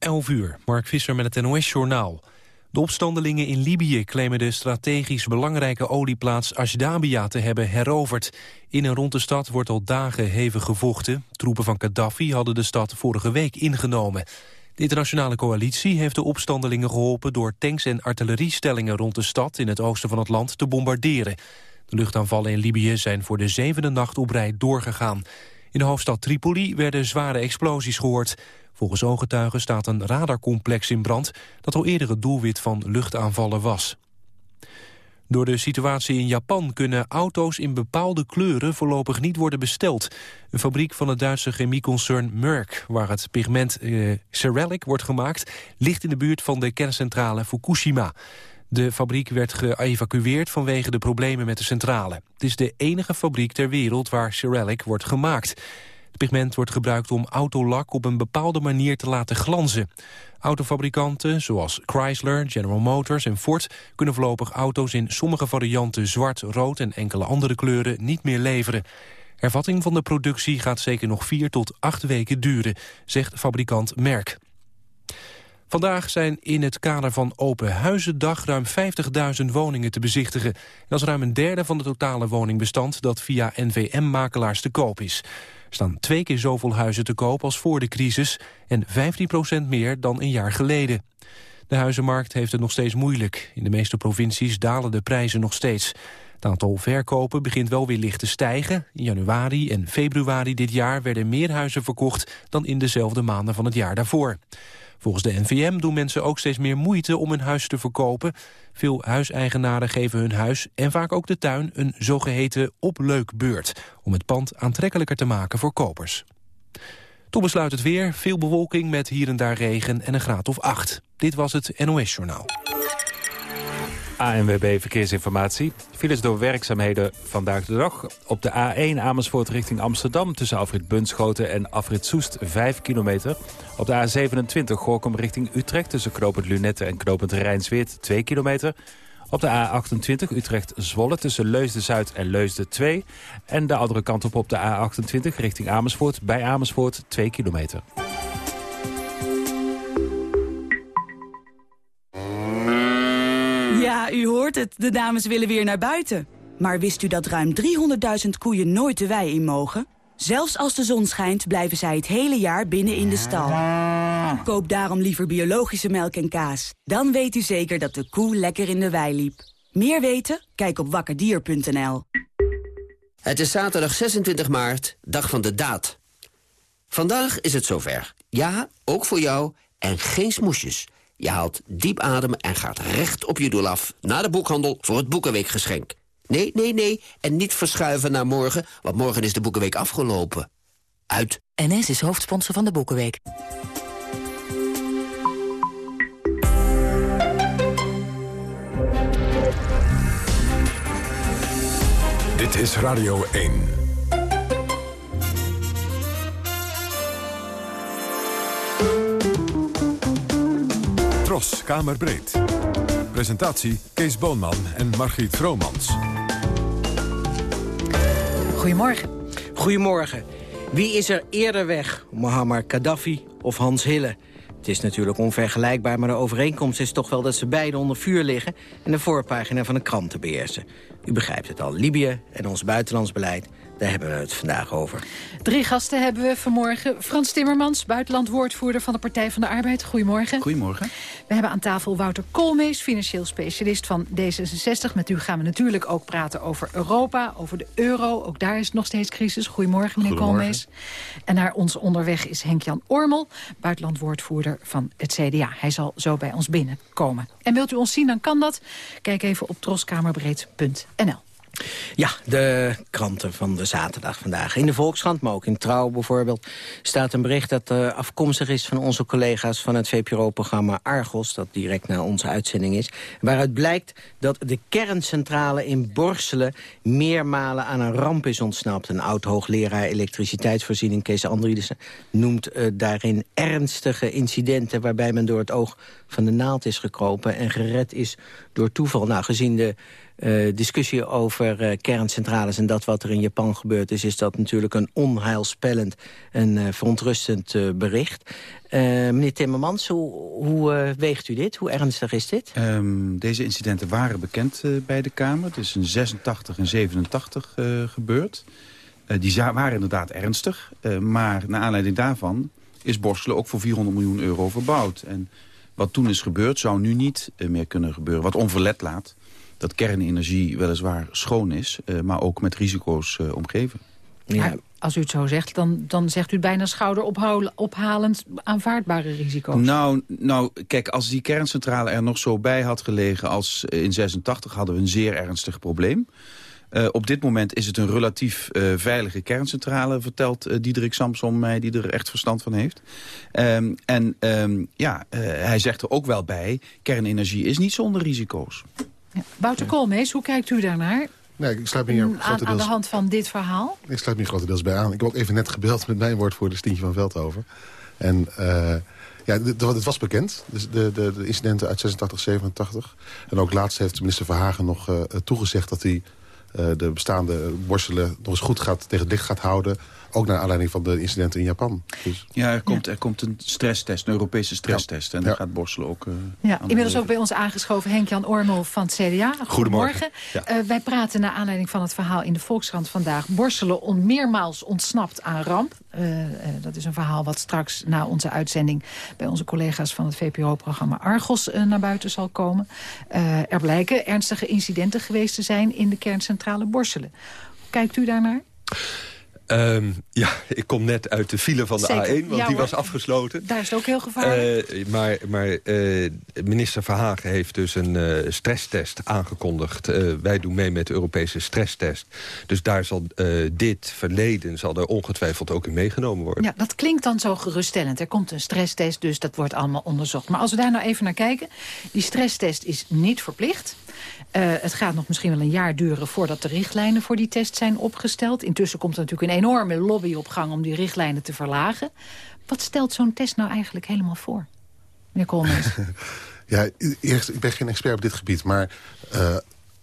11 uur, Mark Visser met het NOS-journaal. De opstandelingen in Libië claimen de strategisch belangrijke olieplaats Ashdabia te hebben heroverd. In en rond de stad wordt al dagen hevig gevochten. Troepen van Gaddafi hadden de stad vorige week ingenomen. De internationale coalitie heeft de opstandelingen geholpen... door tanks en artilleriestellingen rond de stad in het oosten van het land te bombarderen. De luchtaanvallen in Libië zijn voor de zevende nacht op rij doorgegaan. In de hoofdstad Tripoli werden zware explosies gehoord. Volgens ooggetuigen staat een radarcomplex in brand... dat al eerder het doelwit van luchtaanvallen was. Door de situatie in Japan kunnen auto's in bepaalde kleuren voorlopig niet worden besteld. Een fabriek van het Duitse chemieconcern Merck, waar het pigment eh, Ceralic wordt gemaakt, ligt in de buurt van de kerncentrale Fukushima. De fabriek werd geëvacueerd vanwege de problemen met de centrale. Het is de enige fabriek ter wereld waar Ceralic wordt gemaakt. Het pigment wordt gebruikt om autolak op een bepaalde manier te laten glanzen. Autofabrikanten zoals Chrysler, General Motors en Ford... kunnen voorlopig auto's in sommige varianten zwart, rood en enkele andere kleuren niet meer leveren. Hervatting van de productie gaat zeker nog vier tot acht weken duren, zegt fabrikant Merck. Vandaag zijn in het kader van Open Huizendag ruim 50.000 woningen te bezichtigen. Dat is ruim een derde van het totale woningbestand dat via NVM-makelaars te koop is. Er staan twee keer zoveel huizen te koop als voor de crisis en 15% meer dan een jaar geleden. De huizenmarkt heeft het nog steeds moeilijk. In de meeste provincies dalen de prijzen nog steeds. Het aantal verkopen begint wel weer licht te stijgen. In januari en februari dit jaar werden meer huizen verkocht... dan in dezelfde maanden van het jaar daarvoor. Volgens de NVM doen mensen ook steeds meer moeite om hun huis te verkopen. Veel huiseigenaren geven hun huis en vaak ook de tuin een zogeheten opleukbeurt... om het pand aantrekkelijker te maken voor kopers. Toen besluit het weer, veel bewolking met hier en daar regen en een graad of acht. Dit was het NOS Journaal. ANWB Verkeersinformatie. Files door werkzaamheden vandaag de dag. Op de A1 Amersfoort richting Amsterdam... tussen afrit Bunschoten en afrit Soest 5 kilometer. Op de A27 Gorkum richting Utrecht... tussen Knopend Lunette en Knopend Rijnsweert 2 kilometer. Op de A28 Utrecht-Zwolle tussen Leusden-Zuid en Leusden 2. En de andere kant op op de A28 richting Amersfoort... bij Amersfoort 2 kilometer. U hoort het. De dames willen weer naar buiten. Maar wist u dat ruim 300.000 koeien nooit de wei in mogen? Zelfs als de zon schijnt, blijven zij het hele jaar binnen in de stal. Koop daarom liever biologische melk en kaas. Dan weet u zeker dat de koe lekker in de wei liep. Meer weten? Kijk op wakkerdier.nl. Het is zaterdag 26 maart, dag van de daad. Vandaag is het zover. Ja, ook voor jou en geen smoesjes. Je haalt diep adem en gaat recht op je doel af... naar de boekhandel voor het Boekenweekgeschenk. Nee, nee, nee, en niet verschuiven naar morgen... want morgen is de Boekenweek afgelopen. Uit. NS is hoofdsponsor van de Boekenweek. Dit is Radio 1. Tros, Kamerbreed. Presentatie Kees Boonman en Margriet Vromans. Goedemorgen. Goedemorgen. Wie is er eerder weg? Muammar Gaddafi of Hans Hille? Het is natuurlijk onvergelijkbaar, maar de overeenkomst is toch wel dat ze beide onder vuur liggen... en de voorpagina van de kranten beheersen. U begrijpt het al, Libië en ons buitenlands beleid daar hebben we het vandaag over. Drie gasten hebben we vanmorgen. Frans Timmermans, buitenlandwoordvoerder van de Partij van de Arbeid. Goedemorgen. Goedemorgen. We hebben aan tafel Wouter Koolmees, financieel specialist van D66. Met u gaan we natuurlijk ook praten over Europa, over de euro. Ook daar is nog steeds crisis. Goedemorgen, meneer Koolmees. En naar ons onderweg is Henk-Jan Ormel, buitenlandwoordvoerder van het CDA. Hij zal zo bij ons binnenkomen. En wilt u ons zien, dan kan dat. Kijk even op troskamerbreed.nl. Ja, de kranten van de zaterdag vandaag. In de Volkskrant, maar ook in Trouw bijvoorbeeld... staat een bericht dat uh, afkomstig is van onze collega's... van het VPRO-programma Argos, dat direct na onze uitzending is... waaruit blijkt dat de kerncentrale in Borselen... meermalen aan een ramp is ontsnapt. Een oud-hoogleraar elektriciteitsvoorziening, Kees Andriedissen... noemt uh, daarin ernstige incidenten... waarbij men door het oog van de naald is gekropen... en gered is door toeval. Nou, gezien de discussie over kerncentrales en dat wat er in Japan gebeurd is... is dat natuurlijk een onheilspellend en verontrustend bericht. meneer Timmermans, hoe, hoe weegt u dit? Hoe ernstig is dit? Um, deze incidenten waren bekend bij de Kamer. Het is in 86 en 87 gebeurd. die waren inderdaad ernstig. maar naar aanleiding daarvan is Borselen ook voor 400 miljoen euro verbouwd. En wat toen is gebeurd, zou nu niet eh, meer kunnen gebeuren. Wat onverlet laat dat kernenergie weliswaar schoon is... Eh, maar ook met risico's uh, omgeven. Ja. als u het zo zegt, dan, dan zegt u bijna schouderophalend aanvaardbare risico's. Nou, nou, kijk, als die kerncentrale er nog zo bij had gelegen als in 86... hadden we een zeer ernstig probleem. Uh, op dit moment is het een relatief uh, veilige kerncentrale, vertelt uh, Diederik Samson mij, die er echt verstand van heeft. Um, en um, ja, hij zegt er ook wel bij, kernenergie is niet zonder risico's. Ja. Wouter. Koolmees, hoe kijkt u daarnaar? Nee, ik sluit me hier aan, aan de hand van dit verhaal? Ik sluit me grotendeels bij aan. Ik heb ook even net gebeld met mijn woordvoerder Stientje van Veldhoven. En ja, het was bekend, dus de, de, de incidenten uit 86, 87. En ook laatst heeft minister Verhagen nog uh, toegezegd dat hij uh, de bestaande borstelen nog eens goed gaat, tegen het licht gaat houden. Ook naar aanleiding van de incidenten in Japan. Dus... Ja, er komt, er komt een stresstest, een Europese stresstest. En daar gaat borstelen ook... Uh, ja, inmiddels ook bij ons aangeschoven Henk-Jan Ormel van het CDA. Goedemorgen. Uh, wij praten naar aanleiding van het verhaal in de Volkskrant vandaag. Borstelen on meermaals ontsnapt aan ramp. dat is een verhaal wat straks na onze uitzending... bij onze collega's van het VPRO-programma Argos naar buiten zal komen. er blijken ernstige incidenten geweest te zijn in de kerncentrale Borselen. Kijkt u daarnaar? Um, ja, ik kom net uit de file van de A1, want die was afgesloten. Daar is het ook heel gevaarlijk. Uh, maar maar uh, minister Verhagen heeft dus een uh, stresstest aangekondigd. wij doen mee met de Europese stresstest. Dus daar zal dit verleden zal er ongetwijfeld ook in meegenomen worden. Ja, dat klinkt dan zo geruststellend. Er komt een stresstest, dus dat wordt allemaal onderzocht. Maar als we daar nou even naar kijken. Die stresstest is niet verplicht. Uh, het gaat nog misschien wel een jaar duren voordat de richtlijnen voor die test zijn opgesteld. Intussen komt er natuurlijk een enorme lobby op gang om die richtlijnen te verlagen. Wat stelt zo'n test nou eigenlijk helemaal voor, meneer ja, eerst, ik ben geen expert op dit gebied, maar... Uh,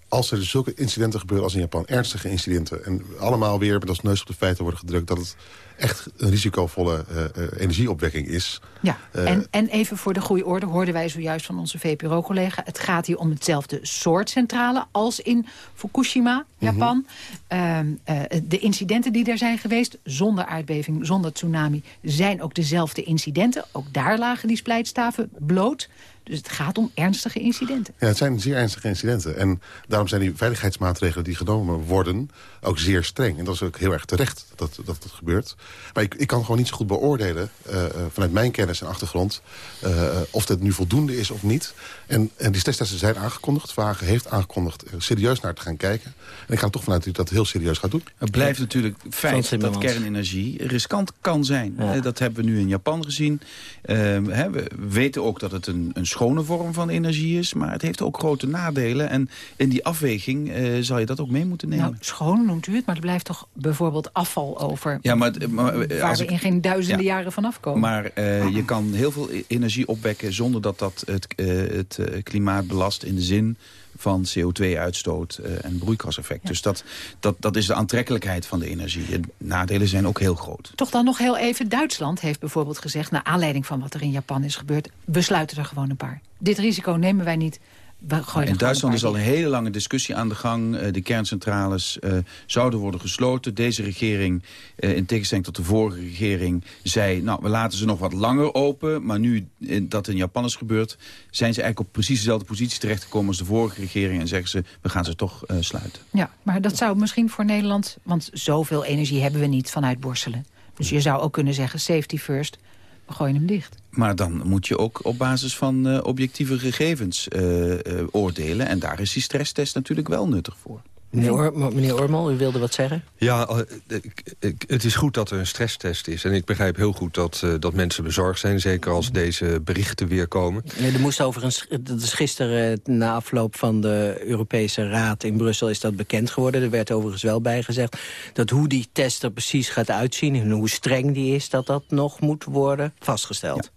als er zulke incidenten gebeuren als in Japan, ernstige incidenten... en allemaal weer met als neus op de feiten worden gedrukt... dat het echt een risicovolle uh, uh, energieopwekking is. Ja, uh, en, en even voor de goede orde hoorden wij zojuist van onze VPRO-collega... het gaat hier om hetzelfde soort centrale als in Fukushima, Japan. Mm -hmm. de incidenten die er zijn geweest, zonder aardbeving, zonder tsunami... zijn ook dezelfde incidenten. Ook daar lagen die splijtstaven bloot. Dus het gaat om ernstige incidenten. Ja, het zijn zeer ernstige incidenten. En daarom zijn die veiligheidsmaatregelen die genomen worden ook zeer streng. En dat is ook heel erg terecht dat dat, dat gebeurt. Maar ik, ik kan gewoon niet zo goed beoordelen, uh, vanuit mijn kennis en achtergrond... Uh, of dat nu voldoende is of niet. En, en die testtesten zijn aangekondigd. Vagen heeft aangekondigd serieus naar te gaan kijken. En ik ga er toch vanuit dat dat heel serieus gaat doen. Het blijft natuurlijk feit dat kernenergie riskant kan zijn. Ja. Dat hebben we nu in Japan gezien. Ehm, we weten ook dat het een, een schone vorm van energie is. Maar het heeft ook grote nadelen. En in die afweging zal je dat ook mee moeten nemen. Nou, schoon noemt u het, maar er blijft toch bijvoorbeeld afval over... Ja, maar, maar waar we in geen duizenden jaren vanaf komen. Maar uh, je kan heel veel energie opwekken zonder dat dat het, uh, het uh, klimaat belast in de zin van CO2-uitstoot en broeikaseffect. Ja. Dus dat, dat, dat is de aantrekkelijkheid van de energie. De nadelen zijn ook heel groot. Toch dan nog heel even. Duitsland heeft bijvoorbeeld gezegd... naar aanleiding van wat er in Japan is gebeurd... we sluiten er gewoon een paar. Dit risico nemen wij niet in Duitsland is al een hele lange discussie aan de gang. Uh, de kerncentrales uh, zouden worden gesloten. Deze regering, uh, in tegenstelling tot de vorige regering, zei... nou, we laten ze nog wat langer open. Maar nu dat in Japan is gebeurd... zijn ze eigenlijk op precies dezelfde positie terechtgekomen als de vorige regering... en zeggen ze, we gaan ze toch sluiten. Ja, maar dat zou misschien voor Nederland... want zoveel energie hebben we niet vanuit Borselen. Dus je zou ook kunnen zeggen, safety first we gooien hem dicht. Maar dan moet je ook op basis van uh, objectieve gegevens uh, uh, oordelen. En daar is die stresstest natuurlijk wel nuttig voor. Meneer, Or meneer Ormal, u wilde wat zeggen? Ja, eh, het is goed dat er een stresstest is. En ik begrijp heel goed dat, uh, dat mensen bezorgd zijn. Zeker als deze berichten weer komen. Ja, er moest overigens, dat is gisteren eh, na afloop van de Europese Raad in Brussel... is dat bekend geworden. Er werd overigens wel bijgezegd dat hoe die test er precies gaat uitzien... en hoe streng die is, dat dat nog moet worden vastgesteld. Ja.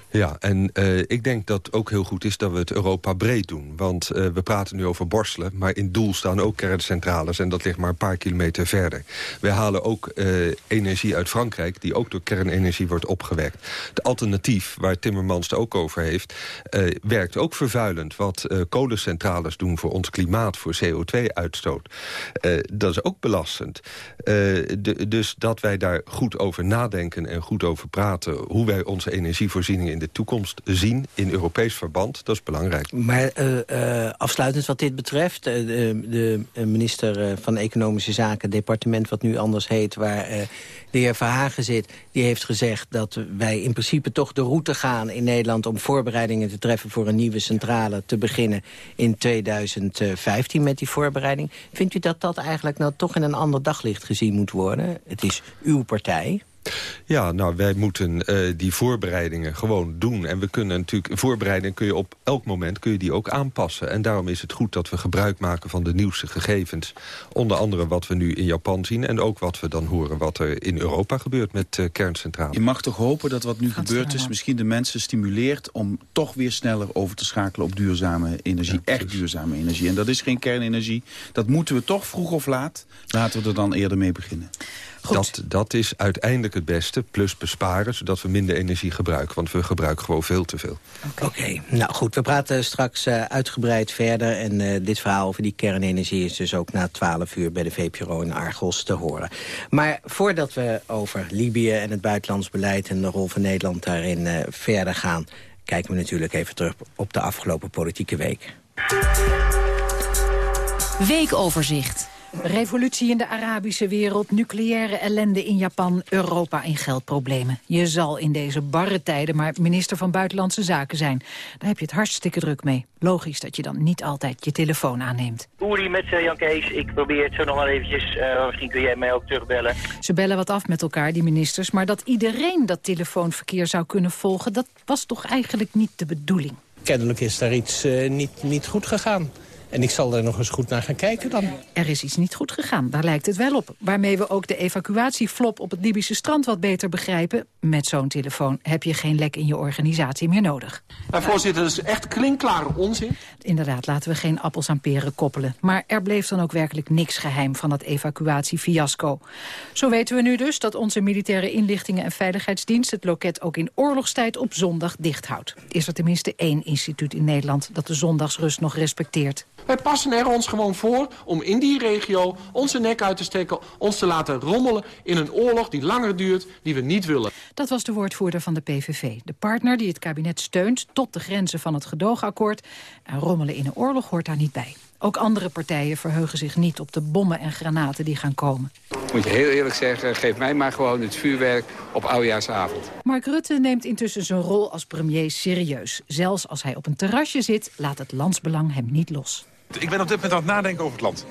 Ja, en uh, ik denk dat ook heel goed is dat we het Europa breed doen. Want uh, we praten nu over Borselen, maar in Doel staan ook kerncentrales... en dat ligt maar een paar kilometer verder. We halen ook uh, energie uit Frankrijk, die ook door kernenergie wordt opgewekt. Het alternatief, waar Timmermans het ook over heeft... werkt ook vervuilend. Wat kolencentrales doen voor ons klimaat, voor CO2-uitstoot. dat is ook belastend. Dus dat wij daar goed over nadenken en goed over praten... hoe wij onze energievoorziening in de toekomst zien in Europees verband. Dat is belangrijk. Maar uh, afsluitend wat dit betreft... Uh, de, de, minister van Economische Zaken, departement wat nu anders heet... waar de heer Verhagen zit, die heeft gezegd dat wij in principe toch de route gaan in Nederland... om voorbereidingen te treffen voor een nieuwe centrale te beginnen in 2015 met die voorbereiding. Vindt u dat dat eigenlijk nou toch in een ander daglicht gezien moet worden? Het is uw partij. Ja, nou, wij moeten uh, die voorbereidingen gewoon doen. En we kunnen natuurlijk, voorbereidingen kun je op elk moment kun je die ook aanpassen. En daarom is het goed dat we gebruik maken van de nieuwste gegevens. Onder andere wat we nu in Japan zien. En ook wat we dan horen wat er in Europa gebeurt met uh, kerncentrales. Je mag toch hopen dat wat nu gebeurd is... misschien de mensen stimuleert om toch weer sneller over te schakelen op duurzame energie. Ja, echt duurzame energie. En dat is geen kernenergie. Dat moeten we toch vroeg of laat. Laten we er dan eerder mee beginnen. Dat, dat is uiteindelijk het beste, plus besparen... zodat we minder energie gebruiken, want we gebruiken gewoon veel te veel. Oké, nou goed, we praten straks uh, uitgebreid verder... en uh, dit verhaal over die kernenergie is dus ook na 12 uur... bij de VPRO in Argos te horen. Maar voordat we over Libië en het buitenlands beleid... en de rol van Nederland daarin uh, verder gaan... kijken we natuurlijk even terug op de afgelopen politieke week. Weekoverzicht. Revolutie in de Arabische wereld, nucleaire ellende in Japan, Europa in geldproblemen. Je zal in deze barre tijden maar minister van Buitenlandse Zaken zijn. Daar heb je het hartstikke druk mee. Logisch dat je dan niet altijd je telefoon aanneemt. Oeri met uh, Jan Kees, ik probeer het zo nog wel eventjes. Uh, misschien kun jij mij ook terugbellen. Ze bellen wat af met elkaar, die ministers. Maar dat iedereen dat telefoonverkeer zou kunnen volgen... dat was toch eigenlijk niet de bedoeling? Kennelijk is daar iets uh, niet, niet goed gegaan. En ik zal er nog eens goed naar gaan kijken dan. Er is iets niet goed gegaan, daar lijkt het wel op. Waarmee we ook de evacuatieflop op het Libische strand wat beter begrijpen. Met zo'n telefoon heb je geen lek in je organisatie meer nodig. Nou, voorzitter, dat is echt klinkklare onzin. Inderdaad, laten we geen appels aan peren koppelen. Maar er bleef dan ook werkelijk niks geheim van dat evacuatiefiasco. Zo weten we nu dus dat onze militaire inlichtingen en veiligheidsdienst... het loket ook in oorlogstijd op zondag dicht houdt. Is er tenminste één instituut in Nederland dat de zondagsrust nog respecteert. Wij passen er ons gewoon voor om in die regio onze nek uit te steken... ons te laten rommelen in een oorlog die langer duurt, die we niet willen. Dat was de woordvoerder van de PVV. De partner die het kabinet steunt tot de grenzen van het gedoogakkoord. En rommelen in een oorlog hoort daar niet bij. Ook andere partijen verheugen zich niet op de bommen en granaten die gaan komen. Moet je heel eerlijk zeggen, geef mij maar gewoon het vuurwerk op oudejaarsavond. Mark Rutte neemt intussen zijn rol als premier serieus. Zelfs als hij op een terrasje zit, laat het landsbelang hem niet los. Ik ben op dit moment aan het nadenken over het land.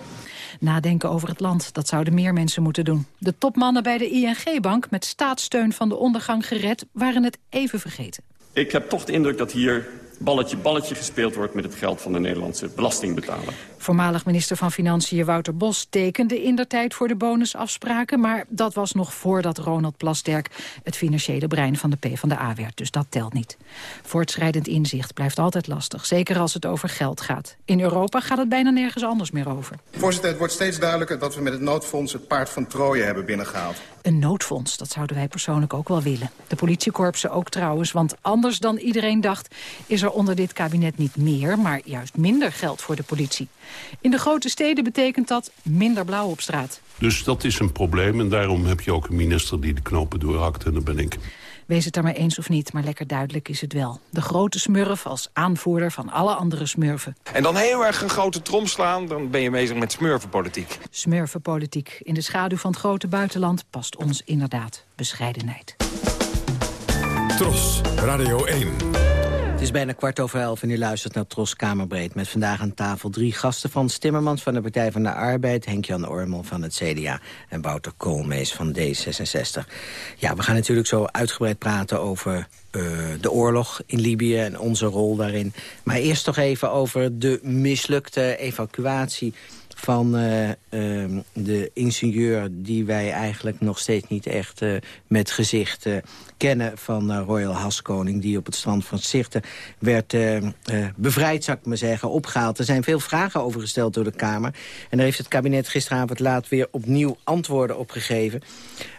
Nadenken over het land, dat zouden meer mensen moeten doen. De topmannen bij de ING-bank, met staatssteun van de ondergang gered... waren het even vergeten. Ik heb toch de indruk dat hier balletje balletje gespeeld wordt met het geld van de Nederlandse belastingbetaler. Voormalig minister van Financiën Wouter Bos tekende in der tijd voor de bonusafspraken, maar dat was nog voordat Ronald Plasterk het financiële brein van de PvdA werd, dus dat telt niet. Voortschrijdend inzicht blijft altijd lastig, zeker als het over geld gaat. In Europa gaat het bijna nergens anders meer over. Voorzitter, het wordt steeds duidelijker dat we met het noodfonds het paard van Troje hebben binnengehaald. Een noodfonds, dat zouden wij persoonlijk ook wel willen. De politiekorpsen ook trouwens, want anders dan iedereen dacht... is er onder dit kabinet niet meer, maar juist minder geld voor de politie. In de grote steden betekent dat minder blauw op straat. Dus dat is een probleem en daarom heb je ook een minister die de knopen doorhakt en dat ben ik. Wees het er maar eens of niet, maar lekker duidelijk is het wel. De grote smurf als aanvoerder van alle andere smurfen. En dan heel erg een grote trom slaan, dan ben je bezig met smurfenpolitiek. Smurfenpolitiek. In de schaduw van het grote buitenland past ons inderdaad bescheidenheid. Tros, Radio 1. Het is bijna kwart over elf en u luistert naar Tros Kamerbreed... met vandaag aan tafel drie gasten van Stimmermans van de Partij van de Arbeid... Henk-Jan Ormel van het CDA en Wouter Koolmees van D66. Ja, we gaan natuurlijk zo uitgebreid praten over uh, de oorlog in Libië en onze rol daarin. Maar eerst toch even over de mislukte evacuatie van uh, uh, de ingenieur... die wij eigenlijk nog steeds niet echt uh, met gezicht kennen... van Royal Haskoning, die op het strand van Zichten werd bevrijd, zou ik maar zeggen, opgehaald. Er zijn veel vragen over gesteld door de Kamer. En daar heeft het kabinet gisteravond laat weer opnieuw antwoorden op gegeven.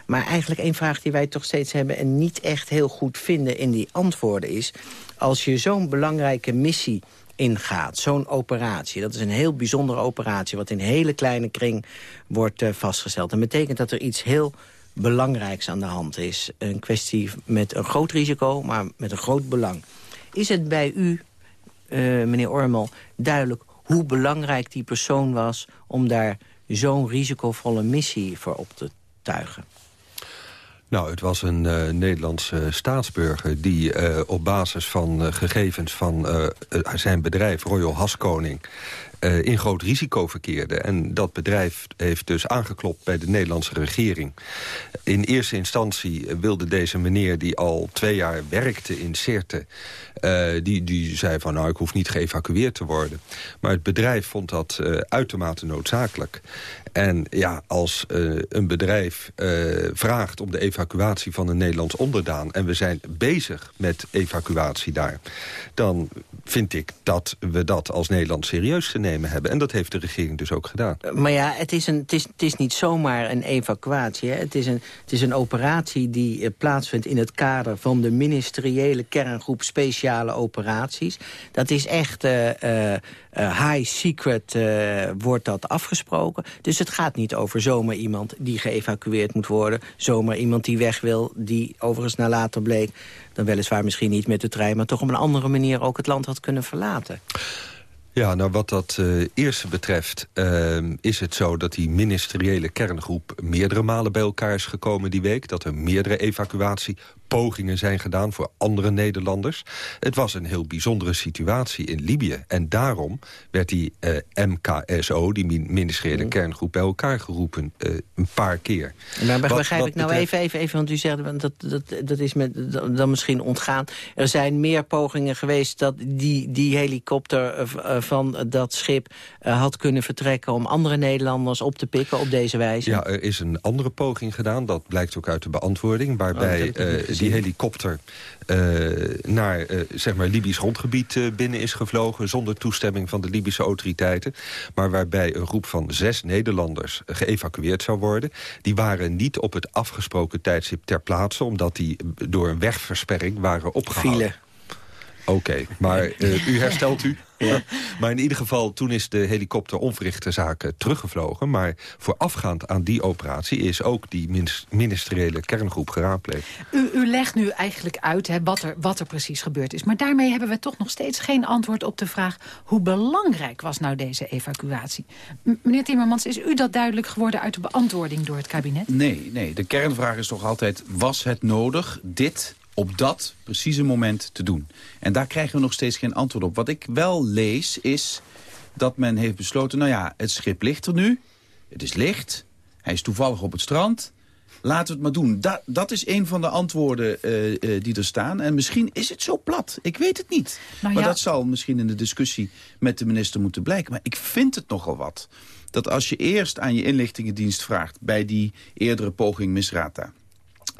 Maar eigenlijk één vraag die wij toch steeds hebben... en niet echt heel goed vinden in die antwoorden is... als je zo'n belangrijke missie ingaat. Zo'n operatie, dat is een heel bijzondere operatie... wat in een hele kleine kring wordt uh, vastgesteld. Dat betekent dat er iets heel belangrijks aan de hand is. Een kwestie met een groot risico, maar met een groot belang. Is het bij u, uh, meneer Ormel, duidelijk hoe belangrijk die persoon was... om daar zo'n risicovolle missie voor op te tuigen? Nou, het was een uh, Nederlandse staatsburger die uh, op basis van uh, gegevens van zijn bedrijf Royal Haskoning uh, in groot risico verkeerde. En dat bedrijf heeft dus aangeklopt bij de Nederlandse regering. In eerste instantie wilde deze meneer die al twee jaar werkte in Sirte... Uh, die, die zei van nou ik hoef niet geëvacueerd te worden. Maar het bedrijf vond dat uh, uitermate noodzakelijk. En ja, als een bedrijf vraagt om de evacuatie van een Nederlands onderdaan... en we zijn bezig met evacuatie daar... dan vind ik dat we dat als Nederland serieus te nemen hebben. En dat heeft de regering dus ook gedaan. Maar ja, het is, een, het is, het is niet zomaar een evacuatie. Het, is een, het is een operatie die uh, plaatsvindt in het kader... van de ministeriële kerngroep speciale operaties. Dat is echt high secret wordt dat afgesproken. Dus het gaat niet over zomaar iemand die geëvacueerd moet worden. Zomaar iemand die weg wil, die overigens naar later bleek... dan weliswaar misschien niet met de trein... maar toch op een andere manier ook het land had kunnen verlaten. Ja, nou wat dat uh, eerste betreft uh, is het zo dat die ministeriële kerngroep meerdere malen bij elkaar is gekomen die week. Dat er meerdere evacuatie pogingen zijn gedaan voor andere Nederlanders. Het was een heel bijzondere situatie in Libië. En daarom werd die uh, MKSO, die ministeriële mm. kerngroep, bij elkaar geroepen uh, een paar keer. Maar wat, begrijp wat ik nou betreft... even, even, even, want u zegt, dat, dat, dat is met, dan misschien ontgaan. Er zijn meer pogingen geweest dat die, die helikopter uh, van dat schip had kunnen vertrekken... om andere Nederlanders op te pikken op deze wijze. Ja, er is een andere poging gedaan, dat blijkt ook uit de beantwoording... waarbij oh, die helikopter uh, naar uh, zeg maar Libisch grondgebied uh, binnen is gevlogen... zonder toestemming van de Libische autoriteiten. Maar waarbij een groep van zes Nederlanders geëvacueerd zou worden. Die waren niet op het afgesproken tijdstip ter plaatse... omdat die door een wegversperring waren opgehouden. Oké, okay, maar u herstelt u? Ja. Maar in ieder geval, toen is de helikopter onverrichte zaken teruggevlogen. Maar voorafgaand aan die operatie is ook die ministeriële kerngroep geraadpleegd. U, u legt nu eigenlijk uit hè, wat, er, wat er precies gebeurd is. Maar daarmee hebben we toch nog steeds geen antwoord op de vraag... hoe belangrijk was nou deze evacuatie? M meneer Timmermans, is u dat duidelijk geworden uit de beantwoording door het kabinet? Nee, nee. De kernvraag is toch altijd, was het nodig dit op dat precieze moment te doen. En daar krijgen we nog steeds geen antwoord op. Wat ik wel lees is dat men heeft besloten... nou ja, het schip ligt er nu, het is licht, hij is toevallig op het strand... Laten we het maar doen. Da dat is een van de antwoorden uh, uh, die er staan. En misschien is het zo plat. Ik weet het niet. Nou, maar dat zal misschien in de discussie met de minister moeten blijken. Maar ik vind het nogal wat. Dat als je eerst aan je inlichtingendienst vraagt... bij die eerdere poging Misrata...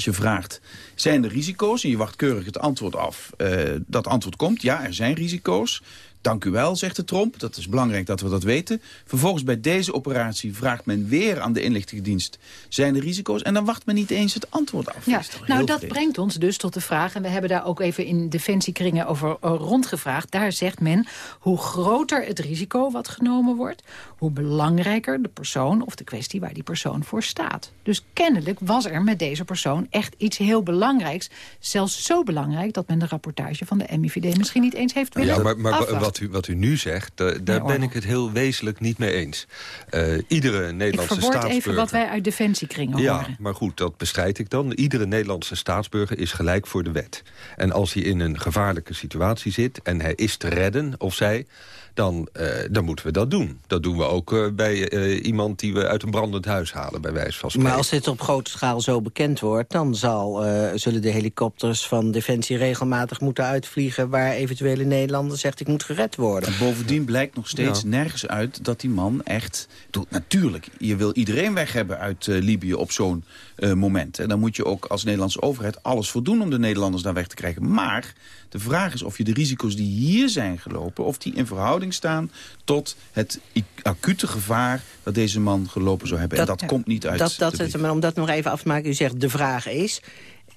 Je vraagt, zijn er risico's? En je wacht keurig het antwoord af. Uh, dat antwoord komt, ja, er zijn risico's. Dank u wel, zegt de Tromp. Dat is belangrijk dat we dat weten. Vervolgens bij deze operatie vraagt men weer aan de inlichtingendienst... zijn er risico's? En dan wacht men niet eens het antwoord af. Ja, nou, dat brengt ons dus tot de vraag... en we hebben daar ook even in defensiekringen over uh, rondgevraagd. Daar zegt men, hoe groter het risico wat genomen wordt... hoe belangrijker de persoon of de kwestie waar die persoon voor staat. Dus kennelijk was er met deze persoon echt iets heel belangrijks. Zelfs zo belangrijk dat men de rapportage van de MIVD misschien niet eens heeft willen ja, maar, maar wat u, wat u nu zegt, daar ben ik het heel wezenlijk niet mee eens. Uh, iedere Nederlandse ik staatsburger... even wat wij uit defensiekringen ja, horen. maar goed, dat bestrijd ik dan. Iedere Nederlandse staatsburger is gelijk voor de wet. En als hij in een gevaarlijke situatie zit en hij is te redden, of zij dan, uh, dan moeten we dat doen. Dat doen we ook uh, bij uh, iemand die we uit een brandend huis halen, bij wijze van spreken. Maar als dit op grote schaal zo bekend wordt... dan zal, zullen de helikopters van Defensie regelmatig moeten uitvliegen... waar eventuele Nederlander zegt ik moet gered worden. En bovendien blijkt nog steeds nergens uit dat die man echt... natuurlijk, je wil iedereen weg hebben uit uh, Libië op zo'n uh, moment. En dan moet je ook als Nederlandse overheid alles voor doen... om de Nederlanders daar weg te krijgen. Maar de vraag is of je de risico's die hier zijn gelopen... of die in verhouding staan tot het acute gevaar... dat deze man gelopen zou hebben. en dat komt niet uit dat, dat, Maar om dat nog even af te maken, u zegt de vraag is...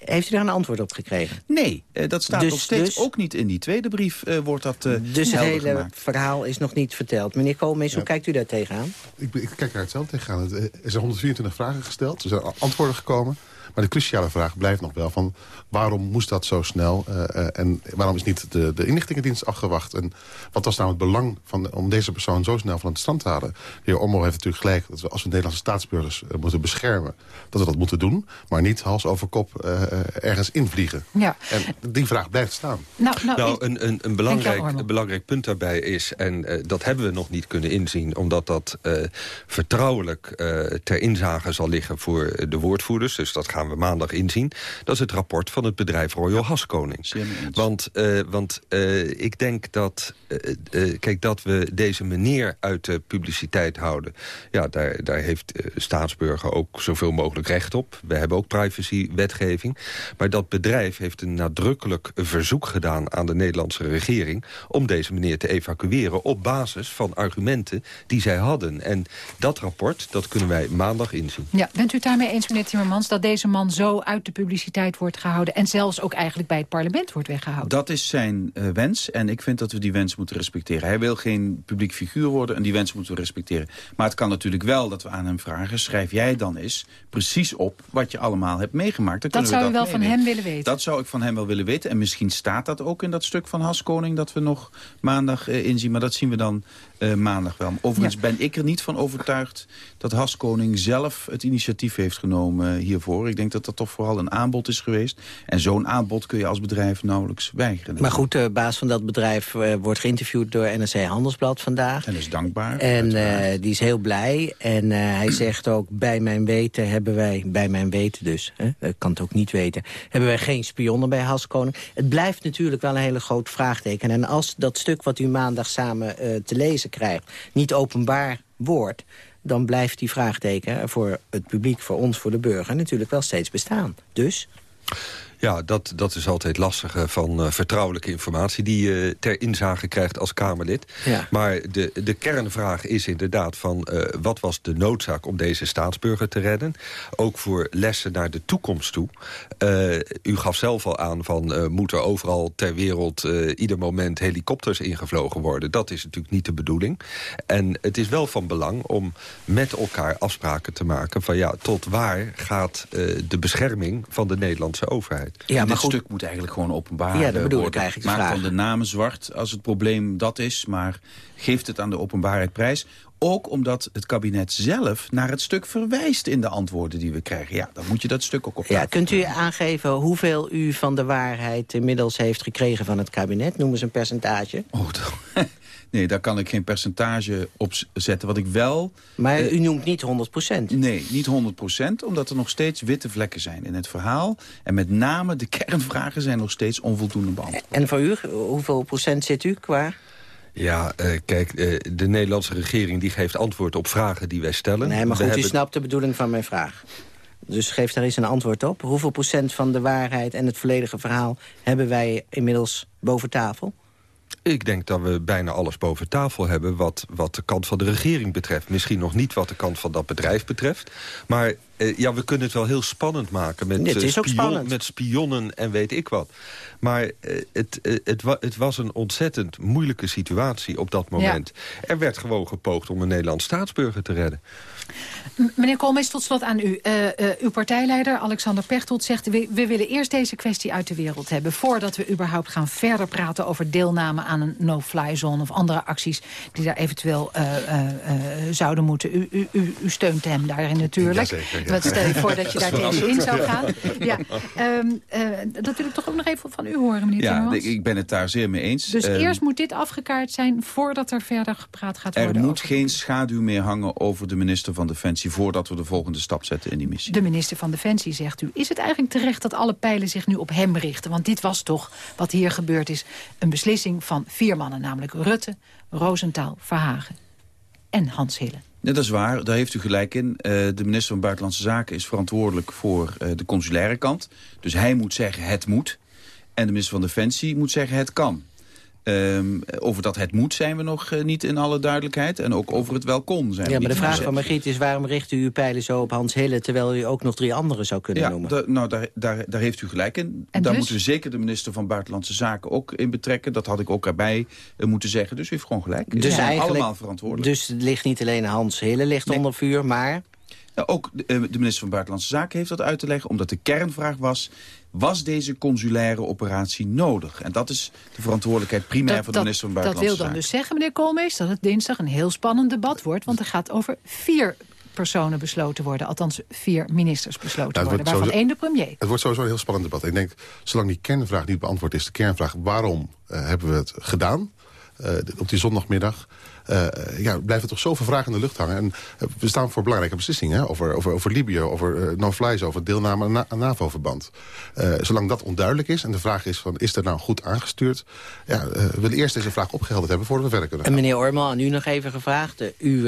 Heeft u daar een antwoord op gekregen? Nee, eh, dat staat dus, nog steeds dus, ook niet in die tweede brief. Uh, wordt dat uh, Dus het hele gemaakt. verhaal is nog niet verteld. Meneer Koolmees, hoe kijkt u daar tegenaan? Ik, ik kijk daar hetzelfde tegenaan. Er zijn 124 vragen gesteld. Er zijn antwoorden gekomen. Maar de cruciale vraag blijft nog wel van... waarom moest dat zo snel? Uh, en waarom is niet de, de inlichtingendienst afgewacht? En wat was nou het belang van, om deze persoon zo snel van het strand te halen? De heer Ormo heeft natuurlijk gelijk dat we als we Nederlandse staatsburgers uh, moeten beschermen... dat we dat moeten doen, maar niet hals over kop ergens invliegen. Ja. En die vraag blijft staan. Nou, nou, nou een, een, een, belangrijk, een belangrijk punt daarbij is... en dat hebben we nog niet kunnen inzien... omdat dat vertrouwelijk ter inzage zal liggen voor de woordvoerders. Dus dat gaan we maandag inzien. Dat is het rapport van het bedrijf Royal Haskoning. Want, uh, want uh, ik denk dat, uh, kijk, dat we deze meneer uit de publiciteit houden. Ja, daar, daar heeft staatsburger ook zoveel mogelijk recht op. We hebben ook privacywetgeving. Maar dat bedrijf heeft een nadrukkelijk verzoek gedaan aan de Nederlandse regering... om deze meneer te evacueren op basis van argumenten die zij hadden. En dat rapport, dat kunnen wij maandag inzien. Ja, bent u het daarmee eens, meneer Timmermans, dat deze man zo uit de publiciteit wordt gehouden... en zelfs ook eigenlijk bij het parlement wordt weggehouden. Dat is zijn uh, wens en ik vind dat we die wens moeten respecteren. Hij wil geen publiek figuur worden en die wens moeten we respecteren. Maar het kan natuurlijk wel dat we aan hem vragen... schrijf jij dan eens precies op wat je allemaal hebt meegemaakt. Dan dat zou we u wel van hem willen weten? Dat zou ik van hem wel willen weten. En misschien staat dat ook in dat stuk van Haskoning... dat we nog maandag uh, inzien. Maar dat zien we dan uh, maandag wel. Overigens ben ik er niet van overtuigd dat Haskoning zelf het initiatief heeft genomen hiervoor. Ik denk dat dat toch vooral een aanbod is geweest. En zo'n aanbod kun je als bedrijf nauwelijks weigeren. Maar goed, de baas van dat bedrijf uh, wordt geïnterviewd door NRC Handelsblad vandaag. En is dankbaar. En uh, die is heel blij. En hij zegt ook, bij mijn weten hebben wij, bij mijn weten dus, hè, ik kan het ook niet weten, hebben wij geen spionnen bij Haskoning. Het blijft natuurlijk wel een hele groot vraagteken. En als dat stuk wat u maandag samen te lezen krijgt niet openbaar wordt dan blijft die vraagteken voor het publiek, voor ons, voor de burger... natuurlijk wel steeds bestaan. Dus... Ja, dat, dat is altijd lastig van uh, vertrouwelijke informatie... die je ter inzage krijgt als Kamerlid. Ja. Maar de, de kernvraag is inderdaad van... Uh, wat was de noodzaak om deze staatsburger te redden? Ook voor lessen naar de toekomst toe. Uh, u gaf zelf al aan van... moeten overal ter wereld ieder moment helikopters ingevlogen worden? Dat is natuurlijk niet de bedoeling. En het is wel van belang om met elkaar afspraken te maken... van ja, tot waar gaat de bescherming van de Nederlandse overheid? Ja, maar dit goed. stuk moet eigenlijk gewoon openbaar ja, dat bedoel worden. Ik eigenlijk Maak van de namen zwart als het probleem dat is. Maar geeft het aan de openbaarheid prijs. Ook omdat het kabinet zelf naar het stuk verwijst in de antwoorden die we krijgen. Ja, dan moet je dat stuk ook op Ja, kunt u aangeven hoeveel u van de waarheid inmiddels heeft gekregen van het kabinet? Noem eens een percentage. Oh, Nee, daar kan ik geen percentage op zetten. Wat ik wel... Maar uh, u noemt niet 100% Nee, niet 100% omdat er nog steeds witte vlekken zijn in het verhaal. En met name de kernvragen zijn nog steeds onvoldoende beantwoord. En voor u, hoeveel procent zit u qua... Ja, uh, kijk, uh, de Nederlandse regering die geeft antwoord op vragen die wij stellen. Nee, maar goed, hebben... u snapt de bedoeling van mijn vraag. Dus geef daar eens een antwoord op. Hoeveel procent van de waarheid en het volledige verhaal... hebben wij inmiddels boven tafel? Ik denk dat we bijna alles boven tafel hebben wat, wat de kant van de regering betreft. Misschien nog niet wat de kant van dat bedrijf betreft. Maar uh, ja, we kunnen het wel heel spannend maken met, spion, spannend. met spionnen en weet ik wat. Maar uh, het, het, wa het, was een ontzettend moeilijke situatie op dat moment. Ja. Er werd gewoon gepoogd om een Nederlands staatsburger te redden. Meneer Koolmees, tot slot aan u. Uh, uh, uw partijleider, Alexander Pechtold, zegt... We, we, willen eerst deze kwestie uit de wereld hebben... voordat we überhaupt gaan verder praten over deelname aan een no-fly zone... of andere acties die daar eventueel uh, zouden moeten. U, u, u, steunt hem daarin natuurlijk. wat stel je voor dat je daar tegenin zou gaan. Ja, ehm, eh, dat wil ik toch ook nog even van u horen, meneer Ja, Timmermans. ik ben het daar zeer mee eens. Dus Ehm, eerst moet dit afgekaart zijn voordat er verder gepraat gaat er worden moet over geen schaduw meer hangen over de minister van Defensie... voordat we de volgende stap zetten in die missie. De minister van Defensie, zegt u. Is het eigenlijk terecht dat alle pijlen zich nu op hem richten? Want dit was toch, wat hier gebeurd is, een beslissing van vier mannen. Namelijk Rutte, Roosentaal, Verhagen en Hans Hille. Ja, dat is waar, daar heeft u gelijk in. Eh, de minister van Buitenlandse Zaken is verantwoordelijk voor eh, de consulaire kant. Dus hij moet zeggen het moet. En de minister van Defensie moet zeggen het kan. Ehm, over dat het moet zijn we nog eh, niet in alle duidelijkheid. En ook over het wel kon zijn we Ja, maar niet de vraag gezet. van Margriet is... waarom richt u uw pijlen zo op Hans Hille... terwijl u ook nog drie anderen zou kunnen Ja, noemen? nou, daar, daar, daar heeft u gelijk in. En daar dus? moeten we zeker de minister van Buitenlandse Zaken ook in betrekken. Dat had ik ook erbij eh, moeten zeggen. Dus u heeft gewoon gelijk. Dus zijn eigenlijk, allemaal verantwoordelijk. Dus het ligt niet alleen Hans Hille ligt onder vuur, maar... Ja, ook de, eh, de minister van Buitenlandse Zaken heeft dat uit te leggen... omdat de kernvraag was... was deze consulaire operatie nodig? En dat is de verantwoordelijkheid primair van de minister van dat Buitenlandse wil dan Zaken. dus zeggen, meneer Koolmees... dat het dinsdag een heel spannend debat wordt. Want er gaat over vier personen besloten worden. Althans, vier ministers besloten Nou, worden. Waarvan één de premier. Het wordt sowieso een heel spannend debat. Ik denk, zolang die kernvraag niet beantwoord is... de kernvraag waarom eh, hebben we het gedaan eh, op die zondagmiddag... eh, ja, blijven toch zoveel vragen in de lucht hangen. En eh, we staan voor belangrijke beslissingen hè, over, over, over Libië, over eh, no-fly, over deelname aan na- aan NAVO-verband. Eh, zolang dat onduidelijk is en de vraag is van is er nou goed aangestuurd... Ja, eh, we willen eerst deze vraag opgehelderd hebben voordat we verder kunnen En meneer Orman, aan u nog even gevraagd. Uw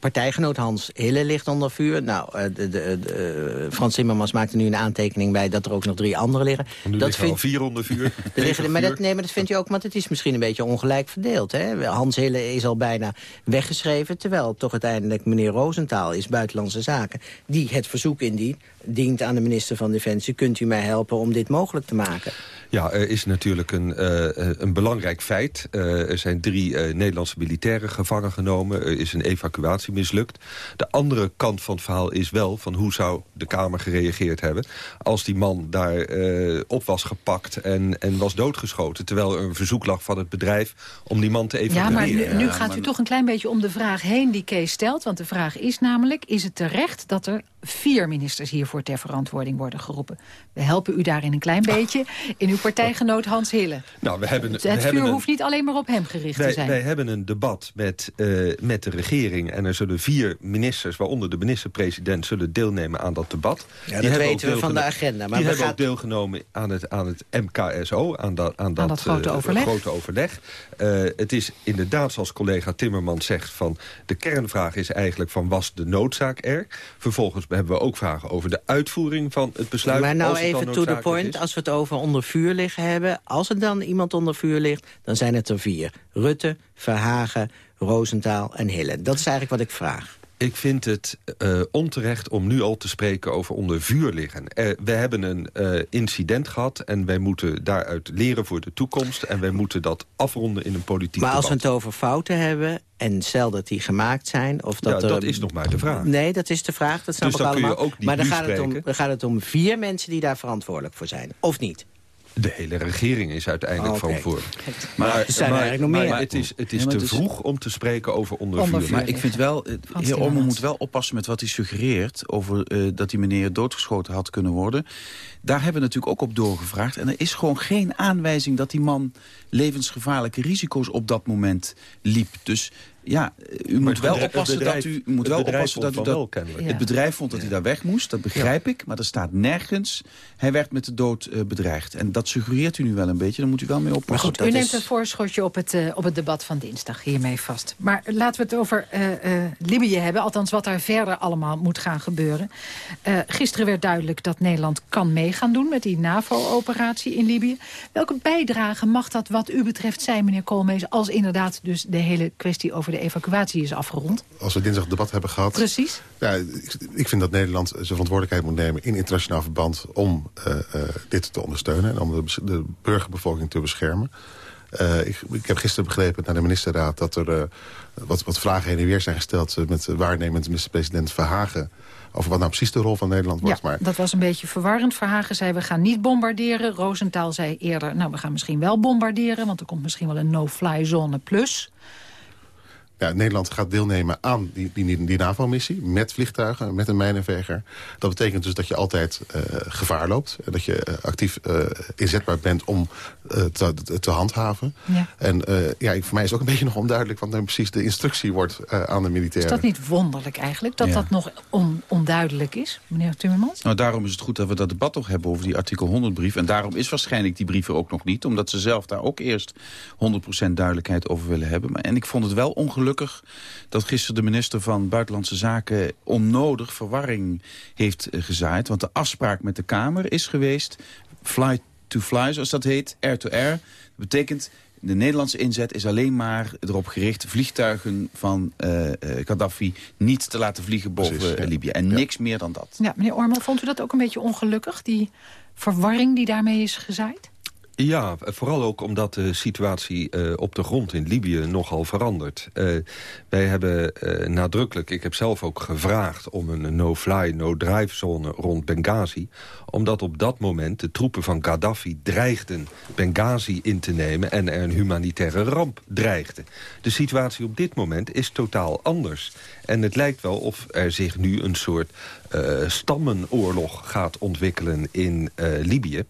partijgenoot Hans Hille ligt onder vuur. Nou, eh, de, de, de, eh, Frans Timmermans maakte nu een aantekening bij... dat er ook nog drie anderen liggen. Nu liggen al vier onder vuur. Liggen, maar dat, nee, maar dat vindt u ook, want het is misschien een beetje ongelijk verdeeld. Hè? Hans Hille is al bijna weggeschreven... terwijl toch uiteindelijk meneer Roosentaal is Buitenlandse Zaken... die het verzoek indient dient aan de minister van Defensie... kunt u mij helpen om dit mogelijk te maken? Ja, er is natuurlijk een, eh, een belangrijk feit. Eh, er zijn drie eh, Nederlandse militairen gevangen genomen. Er is een evacuatie mislukt. De andere kant van het verhaal is wel van hoe zou de Kamer gereageerd hebben... als die man daar eh, op was gepakt en, en was doodgeschoten... terwijl er een verzoek lag van het bedrijf om die man te Ja, evacueren. maar nu, nu gaat u toch een klein beetje om de vraag heen die Kees stelt. Want de vraag is namelijk, is het terecht dat er vier ministers hiervoor ter verantwoording worden geroepen? We helpen u daarin een klein beetje in uw partijgenoot Hans Hille. Nou, we hebben, Het we hebben vuur een- hoeft niet alleen maar op hem gericht te zijn. wij hebben een debat met, eh, met de regering. En er zullen vier ministers, waaronder de minister-president... zullen deelnemen aan dat debat. dat hebben weten we van de agenda, maar die we hebben gaat- ook deelgenomen aan het, aan het MKSO, aan, dat aan dat, dat grote eh, overleg. grote overleg. Eh, het is inderdaad, zoals collega Timmermans zegt... van de kernvraag is eigenlijk van was de noodzaak er? Vervolgens hebben we ook vragen over de uitvoering van het besluit. Maar nou even to the point, is. als we het over onder vuur liggen hebben... als er dan iemand onder vuur ligt, dan zijn het er vier. Rutte, Verhagen, Roosentaal en Hille. Dat is eigenlijk wat ik vraag. Ik vind het eh, onterecht om nu al te spreken over onder vuur liggen. Eh, we hebben een eh, incident gehad en wij moeten daaruit leren voor de toekomst. En wij moeten dat afronden in een politiek Maar als we het over fouten hebben... en stel dat die gemaakt zijn... Of dat Ja, er- dat is nog maar de vraag. Nee, dat is de vraag, dat snap Dus ik dan kun je allemaal. ook niet maar dan gaat, het om, dan gaat het om vier mensen die daar verantwoordelijk voor zijn. Of niet? De hele regering is uiteindelijk Oh, oké. verantwoordelijk. Maar er zijn er eigenlijk nog meer. maar het is, het is Ja, maar te het is- vroeg om te spreken over onder, Onder vuur. vuur. Maar ik vind wel, eh, heer Ormen moet wel oppassen met wat hij suggereert... over eh, dat die meneer doodgeschoten had kunnen worden. Daar hebben we natuurlijk ook op doorgevraagd. En er is gewoon geen aanwijzing dat die man levensgevaarlijke risico's op dat moment liep. Dus ja, u moet wel oppassen dat u u moet het wel oppassen dat u dat het bedrijf vond dat hij daar weg moest. Dat begrijp ik, maar er staat nergens. Hij werd met de dood eh, bedreigd. En dat suggereert u nu wel een beetje. Daar moet u wel mee Maar oppassen. goed, U dat neemt is- een voorschotje op het, eh, op het debat van dinsdag hiermee vast. Maar laten we het over eh, eh, Libië hebben. Althans, wat daar verder allemaal moet gaan gebeuren. Eh, gisteren werd duidelijk dat Nederland kan meegaan doen... met die NAVO-operatie in Libië. Welke bijdrage mag dat wat u betreft zijn, meneer Koolmees... als inderdaad dus de hele kwestie over de evacuatie is afgerond? Als we dinsdag debat hebben gehad... Precies. Ja, ik, ik vind dat Nederland zijn verantwoordelijkheid moet nemen in internationaal verband om eh, eh, dit te ondersteunen en om de, de burgerbevolking te beschermen. Eh, ik, ik heb gisteren begrepen naar de ministerraad dat er wat, wat vragen heen en weer zijn gesteld met de waarnemend minister-president Verhagen over wat nou precies de rol van Nederland was. Ja, maar dat was een beetje verwarrend. Verhagen zei, we gaan niet bombarderen. Roosentaal zei eerder, nou, we gaan misschien wel bombarderen... want er komt misschien wel een no-fly zone plus. Ja, Nederland gaat deelnemen aan die, die, die NAVO-missie... met vliegtuigen, met een mijnenveger. Dat betekent dus dat je altijd uh, gevaar loopt. En dat je uh, actief uh, inzetbaar bent om te, te, handhaven. Ja. En ja, voor mij is het ook een beetje nog onduidelijk... wat dan precies de instructie wordt aan de militairen. Is dat niet wonderlijk eigenlijk, dat ja. dat nog on, onduidelijk is, meneer Timmermans? Nou, daarom is het goed dat we dat debat toch hebben over die artikel 100-brief. En daarom is waarschijnlijk die brief er ook nog niet. Omdat ze zelf daar ook eerst 100% duidelijkheid over willen hebben. Maar, en ik vond het wel ongelukkig gelukkig dat gisteren de minister van Buitenlandse Zaken onnodig verwarring heeft eh, gezaaid. Want de afspraak met de Kamer is geweest, fly to fly zoals dat heet, air to air. Dat betekent de Nederlandse inzet is alleen maar erop gericht... vliegtuigen van uh, Gaddafi niet te laten vliegen boven Precies, Libië. En niks meer dan dat. Ja, meneer Ormel, vond u dat ook een beetje ongelukkig? Die verwarring die daarmee is gezaaid? Ja, vooral ook omdat de situatie uh, op de grond in Libië nogal verandert. Uh, wij hebben uh, nadrukkelijk, ik heb zelf ook gevraagd... om een no-fly, no-drive zone rond Benghazi. Omdat op dat moment de troepen van Gaddafi dreigden Benghazi in te nemen... en er een humanitaire ramp dreigde. De situatie op dit moment is totaal anders. En het lijkt wel of er zich nu een soort stammenoorlog gaat ontwikkelen in uh, Libië.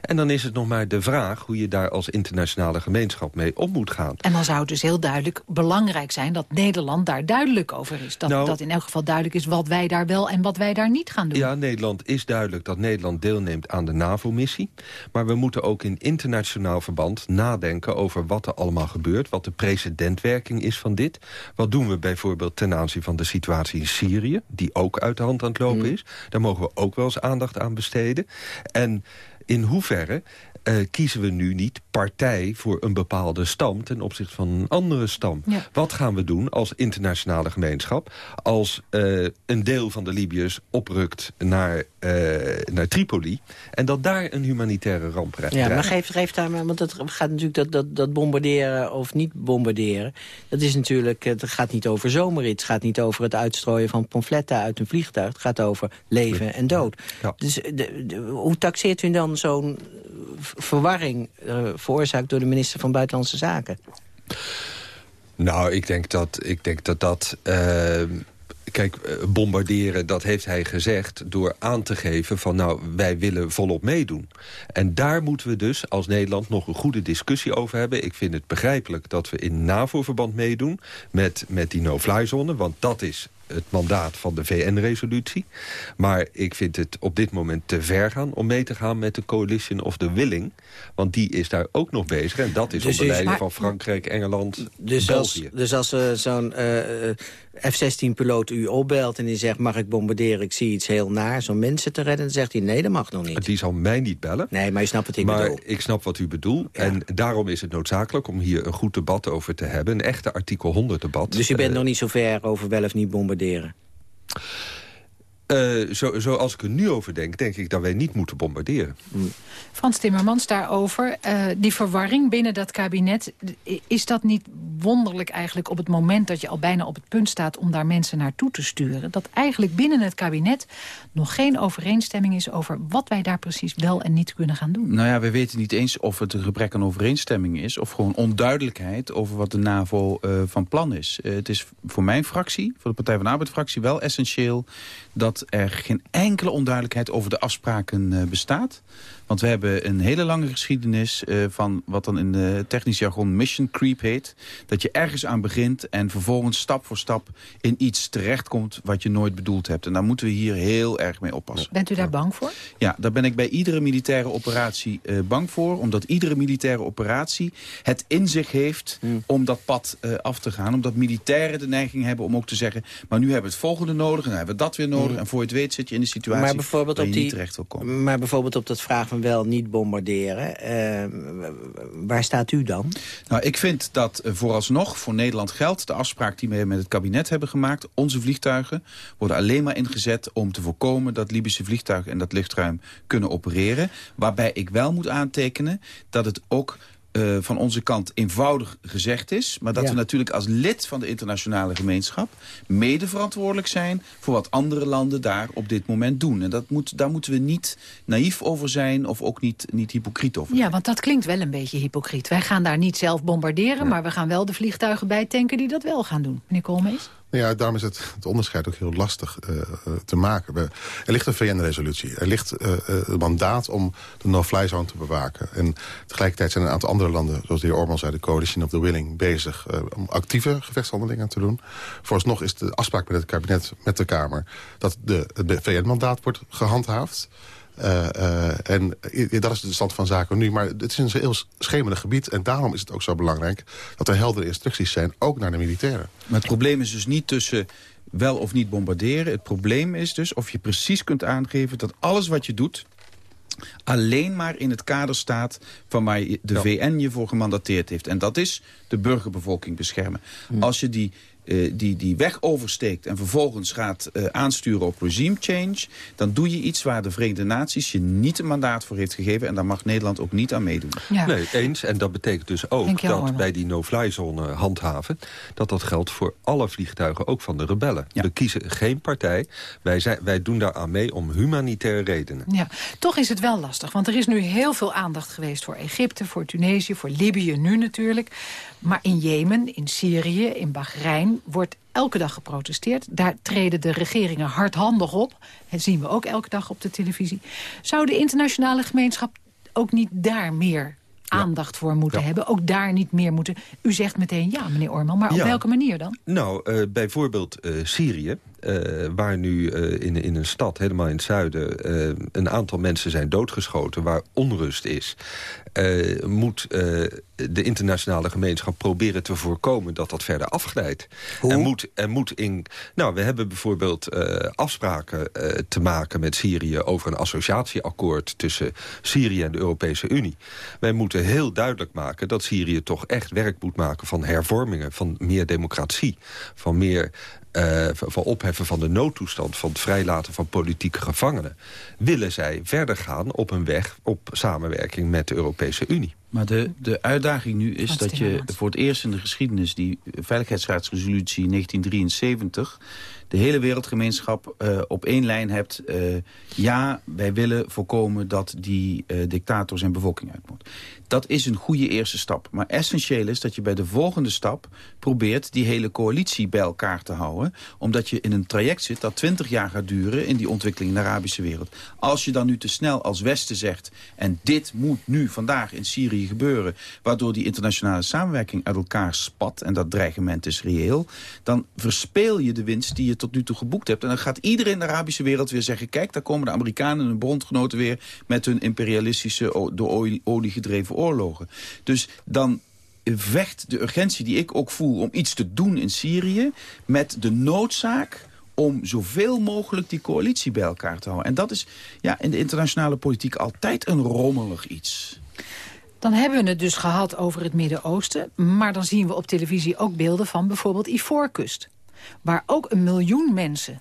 En dan is het nog maar de vraag hoe je daar als internationale gemeenschap mee om moet gaan. En dan zou het dus heel duidelijk belangrijk zijn dat Nederland daar duidelijk over is. Dat, nou, dat in elk geval duidelijk is wat wij daar wel en wat wij daar niet gaan doen. Ja, Nederland is duidelijk dat Nederland deelneemt aan de NAVO-missie. Maar we moeten ook in internationaal verband nadenken over wat er allemaal gebeurt. Wat de precedentwerking is van dit. Wat doen we bijvoorbeeld ten aanzien van de situatie in Syrië. Die ook uit de hand aan het lopen mm. is. Daar mogen we ook wel eens aandacht aan besteden. En in hoeverre uh, kiezen we nu niet partij voor een bepaalde stam... ten opzichte van een andere stam. Ja. Wat gaan we doen als internationale gemeenschap... als uh, een deel van de Libiërs oprukt naar, uh, naar Tripoli... en dat daar een humanitaire ramp krijgt? Ja, maar geef, geef daar maar... want het gaat natuurlijk dat, dat, dat bombarderen of niet bombarderen... dat is natuurlijk... het gaat niet over zomerrit. Het gaat niet over het uitstrooien van pamfletten uit een vliegtuig. Het gaat over leven en dood. Ja. Dus de, de, hoe taxeert u dan zo'n verwarring uh, veroorzaakt door de minister van Buitenlandse Zaken? Nou, ik denk dat ik denk dat. dat uh, kijk, eh, bombarderen, dat heeft hij gezegd... door aan te geven van, nou, wij willen volop meedoen. En daar moeten we dus als Nederland nog een goede discussie over hebben. Ik vind het begrijpelijk dat we in NAVO-verband meedoen... met, met die no-fly-zone, want dat is het mandaat van de VN-resolutie. Maar ik vind het op dit moment te ver gaan om mee te gaan met de Coalition of the Willing. Want die is daar ook nog bezig. En dat is dus onder leiding van Frankrijk, Engeland, dus België. Als, dus als uh, zo'n uh, F-16-piloot u opbelt en die zegt... mag ik bombarderen, ik zie iets heel naar, zo'n mensen te redden... dan zegt hij nee, dat mag nog niet. Die zal mij niet bellen. Nee, maar je snapt wat ik maar bedoel. ik snap wat u bedoelt. Ja. En daarom is het noodzakelijk om hier een goed debat over te hebben. Een echte artikel 100-debat. Dus u bent nog niet zo ver over wel of niet bombarderen? waarderen. Uh, zo, zoals ik er nu over denk, denk ik dat wij niet moeten bombarderen. Frans Timmermans daarover, uh, die verwarring binnen dat kabinet... is dat niet wonderlijk eigenlijk op het moment dat je al bijna op het punt staat... om daar mensen naartoe te sturen? Dat eigenlijk binnen het kabinet nog geen overeenstemming is... over wat wij daar precies wel en niet kunnen gaan doen? Nou ja, we weten niet eens of het een gebrek aan overeenstemming is... of gewoon onduidelijkheid over wat de NAVO uh, van plan is. het is voor mijn fractie, voor de Partij van de Arbeid-fractie... wel essentieel dat er geen enkele onduidelijkheid over de afspraken uh, bestaat. Want we hebben een hele lange geschiedenis uh, van wat dan in de technisch jargon mission creep heet. Dat je ergens aan begint en vervolgens stap voor stap in iets terechtkomt wat je nooit bedoeld hebt. En daar moeten we hier heel erg mee oppassen. Bent u daar bang voor? Ja, daar ben ik bij iedere militaire operatie uh, bang voor. Omdat iedere militaire operatie het in zich heeft hmm. om dat pad uh, af te gaan. Omdat militairen de neiging hebben om ook te zeggen... maar nu hebben we het volgende nodig en dan hebben we dat weer nodig. Hmm. En voor je het weet zit je in de situatie maar bijvoorbeeld waar je op die, niet terecht wil komen. Maar bijvoorbeeld op dat vraag wel niet bombarderen. Uh, waar staat u dan? Nou, ik vind dat uh, vooralsnog voor Nederland geldt... de afspraak die we met het kabinet hebben gemaakt. Onze vliegtuigen worden alleen maar ingezet om te voorkomen... dat Libische vliegtuigen in dat luchtruim kunnen opereren. Waarbij ik wel moet aantekenen dat het ook uh, van onze kant eenvoudig gezegd is. Maar dat Ja. we natuurlijk als lid van de internationale gemeenschap... mede verantwoordelijk zijn voor wat andere landen daar op dit moment doen. En dat moet, daar moeten we niet naïef over zijn of ook niet, niet hypocriet over Ja, want dat klinkt wel een beetje hypocriet. Wij gaan daar niet zelf bombarderen, maar we gaan wel de vliegtuigen bijtanken die dat wel gaan doen. Meneer Koolmees? Ja, daarom is het, het onderscheid ook heel lastig eh, eh, te maken. Er ligt een VN-resolutie. Er ligt eh, eh, mandaat om de no-fly zone te bewaken. En tegelijkertijd zijn een aantal andere landen... zoals de heer Orman zei, de Coalition of the Willing... bezig om actieve gevechtshandelingen te doen. Vooralsnog is de afspraak met het kabinet, met de Kamer... dat de, het VN-mandaat wordt gehandhaafd. Eh, eh, en i- dat is de stand van zaken nu. Maar het is een heel schemerig gebied. En daarom is het ook zo belangrijk dat er heldere instructies zijn... ook naar de militairen. Maar het probleem is dus niet tussen wel of niet bombarderen. Het probleem is dus of je precies kunt aangeven dat alles wat je doet alleen maar in het kader staat van waar de VN je voor gemandateerd heeft. En dat is de burgerbevolking beschermen. Als je die, eh, die, die weg oversteekt en vervolgens gaat eh, aansturen op regime change... dan doe je iets waar de Verenigde Naties je niet een mandaat voor heeft gegeven... en daar mag Nederland ook niet aan meedoen. Nee, eens. En dat betekent dus ook dat bij die no-fly zone handhaven... dat dat geldt voor alle vliegtuigen, ook van de rebellen. We kiezen geen partij. Wij, zijn, wij doen daaraan mee om humanitaire redenen. Ja, toch is het wel lastig. Want er is nu heel veel aandacht geweest voor Egypte, voor Tunesië, voor Libië nu natuurlijk. Maar in Jemen, in Syrië, in Bahrein wordt elke dag geprotesteerd. Daar treden de regeringen hardhandig op. Dat zien we ook elke dag op de televisie. Zou de internationale gemeenschap ook niet daar meer aandacht voor moeten hebben? Ook daar niet meer moeten... U zegt meteen ja, meneer Orman, maar op Ja. welke manier dan? Nou, eh, bijvoorbeeld eh, Syrië, waar nu eh, in, in een stad helemaal in het zuiden... eh, een aantal mensen zijn doodgeschoten, waar onrust is... eh, moet eh, de internationale gemeenschap proberen te voorkomen dat dat verder afglijdt. Er moet, er moet in, nou, we hebben bijvoorbeeld eh, afspraken eh, te maken met Syrië... over een associatieakkoord tussen Syrië en de Europese Unie. Wij moeten heel duidelijk maken dat Syrië toch echt werk moet maken... van hervormingen, van meer democratie, van meer eh, van opheffen van de noodtoestand... van het vrijlaten van politieke gevangenen... willen zij verder gaan op een weg op samenwerking met de Europese Unie. Maar de, de uitdaging nu is dat je voor het eerst in de geschiedenis... die Veiligheidsraadsresolutie 1973... de hele wereldgemeenschap eh, op één lijn hebt. eh, ja, wij willen voorkomen dat die eh, dictator zijn bevolking uit moet. Dat is een goede eerste stap. Maar essentieel is dat je bij de volgende stap probeert... die hele coalitie bij elkaar te houden. Omdat je in een traject zit dat 20 jaar gaat duren... in die ontwikkeling in de Arabische wereld. Als je dan nu te snel als Westen zegt... en dit moet nu vandaag in Syrië gebeuren... waardoor die internationale samenwerking uit elkaar spat... en dat dreigement is reëel... dan verspeel je de winst die je tot nu toe geboekt hebt. En dan gaat iedereen in de Arabische wereld weer zeggen... kijk, daar komen de Amerikanen en hun bondgenoten weer... met hun imperialistische, door olie gedreven oorlogen. Dus dan vecht de urgentie die ik ook voel om iets te doen in Syrië... met de noodzaak om zoveel mogelijk die coalitie bij elkaar te houden. En dat is ja, in de internationale politiek altijd een rommelig iets. Dan hebben we het dus gehad over het Midden-Oosten. Maar dan zien we op televisie ook beelden van bijvoorbeeld Ivoorkust. Waar ook een miljoen mensen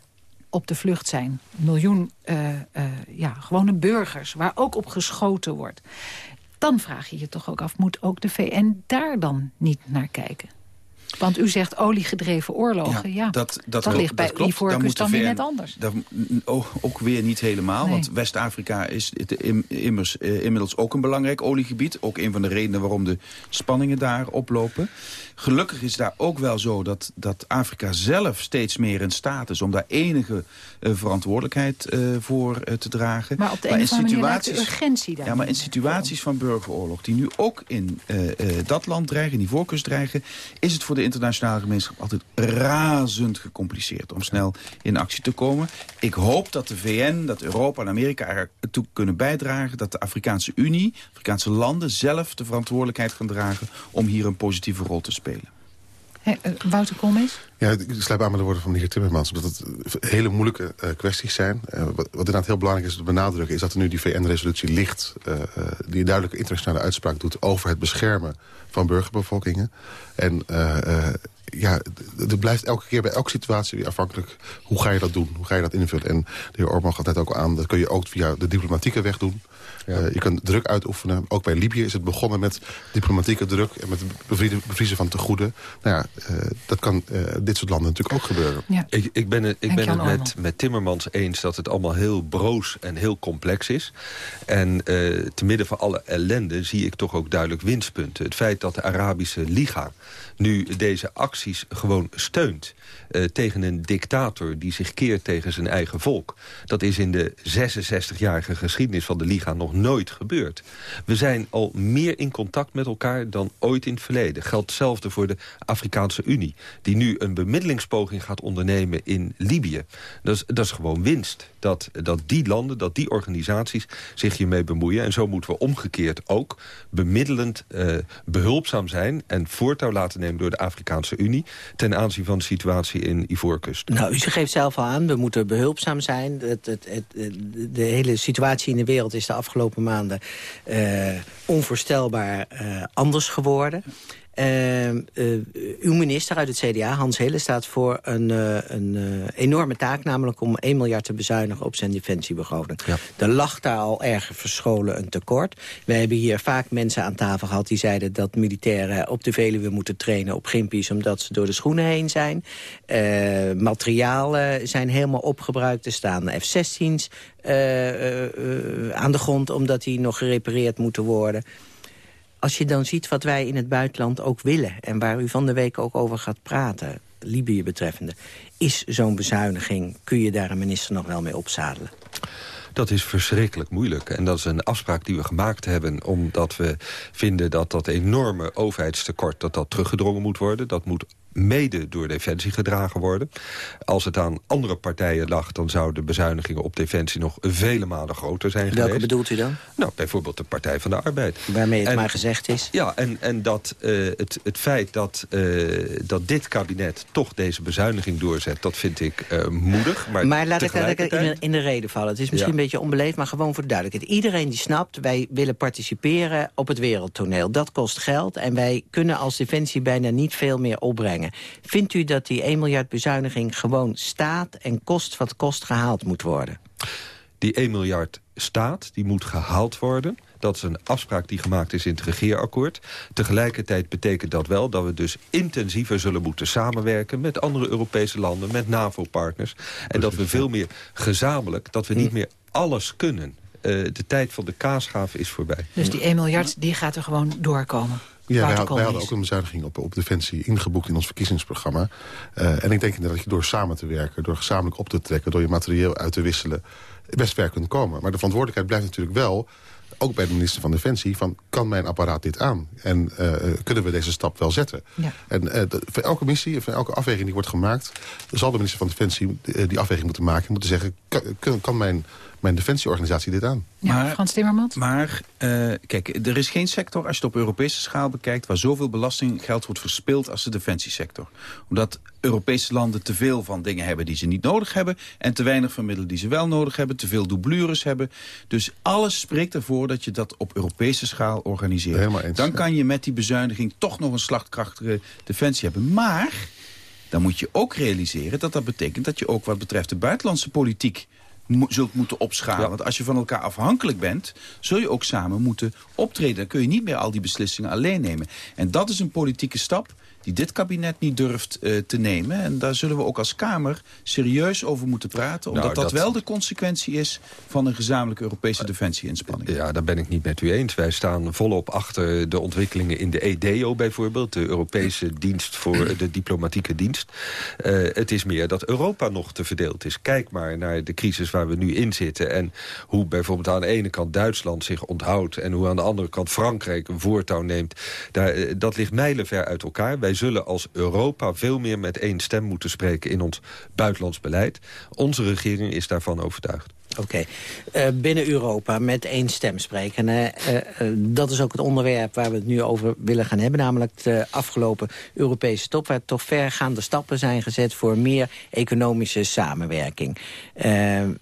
op de vlucht zijn. Miljoen eh, eh, ja, gewone burgers, waar ook op geschoten wordt. Dan vraag je je toch ook af, moet ook de VN daar dan niet naar kijken? Want u zegt oliegedreven oorlogen. Ja, dat, dat, ligt bij dat klopt. Ivoorkust moet dan weer net anders. Dat, ook weer niet helemaal, Nee. want West-Afrika is het immers, eh, inmiddels ook een belangrijk oliegebied. Ook een van de redenen waarom de spanningen daar oplopen. Gelukkig is daar ook wel zo dat, dat Afrika zelf steeds meer in staat is... om daar enige eh, verantwoordelijkheid eh, voor te dragen. Maar op de een de urgentie daar Ja, maar in situaties van burgeroorlog... die nu ook in dat land dreigen, die voorkust dreigen... is het voor de internationale gemeenschap altijd razend gecompliceerd... om snel in actie te komen. Ik hoop dat de VN, dat Europa en Amerika ertoe kunnen bijdragen... dat de Afrikaanse Unie, Afrikaanse landen zelf de verantwoordelijkheid gaan dragen... om hier een positieve rol te spelen. Uh, Wouter Koolmees? Ja, ik sluit aan met de woorden van meneer Timmermans. Omdat het hele moeilijke uh, kwesties zijn. Uh, wat, wat, inderdaad heel belangrijk is te benadrukken... is dat er nu die VN-resolutie ligt... die een duidelijke internationale uitspraak doet... over het beschermen van burgerbevolkingen. En ja, het blijft elke keer bij elke situatie weer afhankelijk... hoe ga je dat doen, hoe ga je dat invullen. En de heer Orban gaat net ook aan, dat kun je ook via de diplomatieke weg doen... Ja. je kunt druk uitoefenen. Ook bij Libië is het begonnen met diplomatieke druk... en met bevriezen van tegoeden. Nou ja, uh, dat kan uh, dit soort landen natuurlijk ook gebeuren. Ja. Ik, ik, ben het, ik ben het met, met Timmermans eens dat het allemaal heel broos en heel complex is. En uh, te midden van alle ellende zie ik toch ook duidelijk winstpunten. Het feit dat de Arabische Liga nu deze acties gewoon steunt... Uh, tegen een dictator die zich keert tegen zijn eigen volk. Dat is in de 66-jarige geschiedenis van de Liga nog nooit gebeurd. We zijn al meer in contact met elkaar dan ooit in het verleden. Geldt hetzelfde voor de Afrikaanse Unie... die nu een bemiddelingspoging gaat ondernemen in Libië. Dat is, dat is gewoon winst. Dat, dat die landen, dat die organisaties zich hiermee bemoeien. En zo moeten we omgekeerd ook bemiddelend uh, behulpzaam zijn... en voortouw laten nemen door de Afrikaanse Unie... ten aanzien van de situatie in Ivoorkust. Nou, u geeft zelf al aan, we moeten behulpzaam zijn. Het, het, de hele situatie in de wereld is de afgelopen maanden uh, onvoorstelbaar uh, anders geworden. Uh, uh, uw minister uit het CDA, Hans Hille, staat voor een, uh, een enorme taak... namelijk om 1 miljard te bezuinigen op zijn defensiebegroting. Ja. Er lag daar al erg verscholen een tekort. We hebben hier vaak mensen aan tafel gehad die zeiden... dat militairen op de Veluwe moeten trainen op gimpies... omdat ze door de schoenen heen zijn. materialen zijn helemaal opgebruikt. Er staan F-16's aan de grond omdat die nog gerepareerd moeten worden als je dan ziet wat wij in het buitenland ook willen... en waar u van de week ook over gaat praten, Libië betreffende... is zo'n bezuiniging, kun je daar een minister nog wel mee opzadelen? Dat is verschrikkelijk moeilijk. En dat is een afspraak die we gemaakt hebben... omdat we vinden dat dat enorme overheidstekort... dat dat teruggedrongen moet worden. Dat moet mede door Defensie gedragen worden. Als het aan andere partijen lag... dan zouden bezuinigingen op Defensie nog vele malen groter zijn Welke geweest. bedoelt u dan? Nou, bijvoorbeeld de Partij van de Arbeid. Waarmee het en, maar gezegd is? Ja, en, en dat uh, het, het feit dat, uh, dat dit kabinet toch deze bezuiniging doorzet... dat vind ik uh, moedig. Maar, maar laat ik in, in de reden vallen. Het is misschien ja. een beetje onbeleefd, maar gewoon voor de duidelijkheid. Iedereen die snapt, wij willen participeren op het wereldtoneel. Dat kost geld en wij kunnen als Defensie bijna niet veel meer opbrengen. Vindt u dat die 1 miljard bezuiniging gewoon staat... en kost wat kost gehaald moet worden? Die 1 miljard staat, die moet gehaald worden. Dat is een afspraak die gemaakt is in het regeerakkoord. Tegelijkertijd betekent dat wel dat we dus intensiever zullen moeten samenwerken... met andere Europese landen, met NAVO-partners. En dat we veel meer gezamenlijk, dat we niet meer alles kunnen. Uh, de tijd van de kaasgaven is voorbij. Dus die 1 miljard, die gaat er gewoon doorkomen? Ja, wij, wij, hadden ook een bezuiniging op, op Defensie ingeboekt in ons verkiezingsprogramma. Uh, en ik denk dat je door samen te werken, door gezamenlijk op te trekken... door je materieel uit te wisselen, best ver kunt komen. Maar de verantwoordelijkheid blijft natuurlijk wel ook bij de minister van Defensie... van kan mijn apparaat dit aan? En uh, kunnen we deze stap wel zetten? Ja. En uh, voor elke missie, voor elke afweging die wordt gemaakt... zal de minister van Defensie die afweging moeten maken... moeten zeggen, kan, kan mijn mijn defensieorganisatie dit aan. Ja, maar, Frans Timmermans? Maar, uh, kijk, er is geen sector, als je het op Europese schaal bekijkt... waar zoveel belastinggeld wordt verspild als de defensiesector. Omdat Europese landen te veel van dingen hebben die ze niet nodig hebben... en te weinig van middelen die ze wel nodig hebben, te veel doublures hebben. Dus alles spreekt ervoor dat je dat op Europese schaal organiseert. Eens, Dan kan je met die bezuiniging toch nog een slagkrachtige defensie hebben. Maar dan moet je ook realiseren dat dat betekent... dat je ook wat betreft de buitenlandse politiek mo zult moeten opschalen. Ja. Want als je van elkaar afhankelijk bent, zul je ook samen moeten optreden. Dan kun je niet meer al die beslissingen alleen nemen. En dat is een politieke stap die dit kabinet niet durft uh, te nemen. En daar zullen we ook als Kamer serieus over moeten praten. Omdat nou, dat, dat, wel de consequentie is van een gezamenlijke Europese uh, defensieinspanning. Ja, daar ben ik niet met u eens. Wij staan volop achter de ontwikkelingen in de EDO bijvoorbeeld. De Europese dienst voor de diplomatieke dienst. Uh, het is meer dat Europa nog te verdeeld is. Kijk maar naar de crisis waar we nu in zitten. En hoe bijvoorbeeld aan de ene kant Duitsland zich onthoudt... en hoe aan de andere kant Frankrijk een voortouw neemt. Daar, dat ligt mijlenver uit elkaar. Wij zullen als Europa veel meer met één stem moeten spreken in ons buitenlands beleid. Onze regering is daarvan overtuigd. Oké. Eh, binnen Europa met één stem spreken. Uh, dat is ook het onderwerp waar we het nu over willen gaan hebben. Namelijk de afgelopen Europese top... waar toch vergaande stappen zijn gezet voor meer economische samenwerking.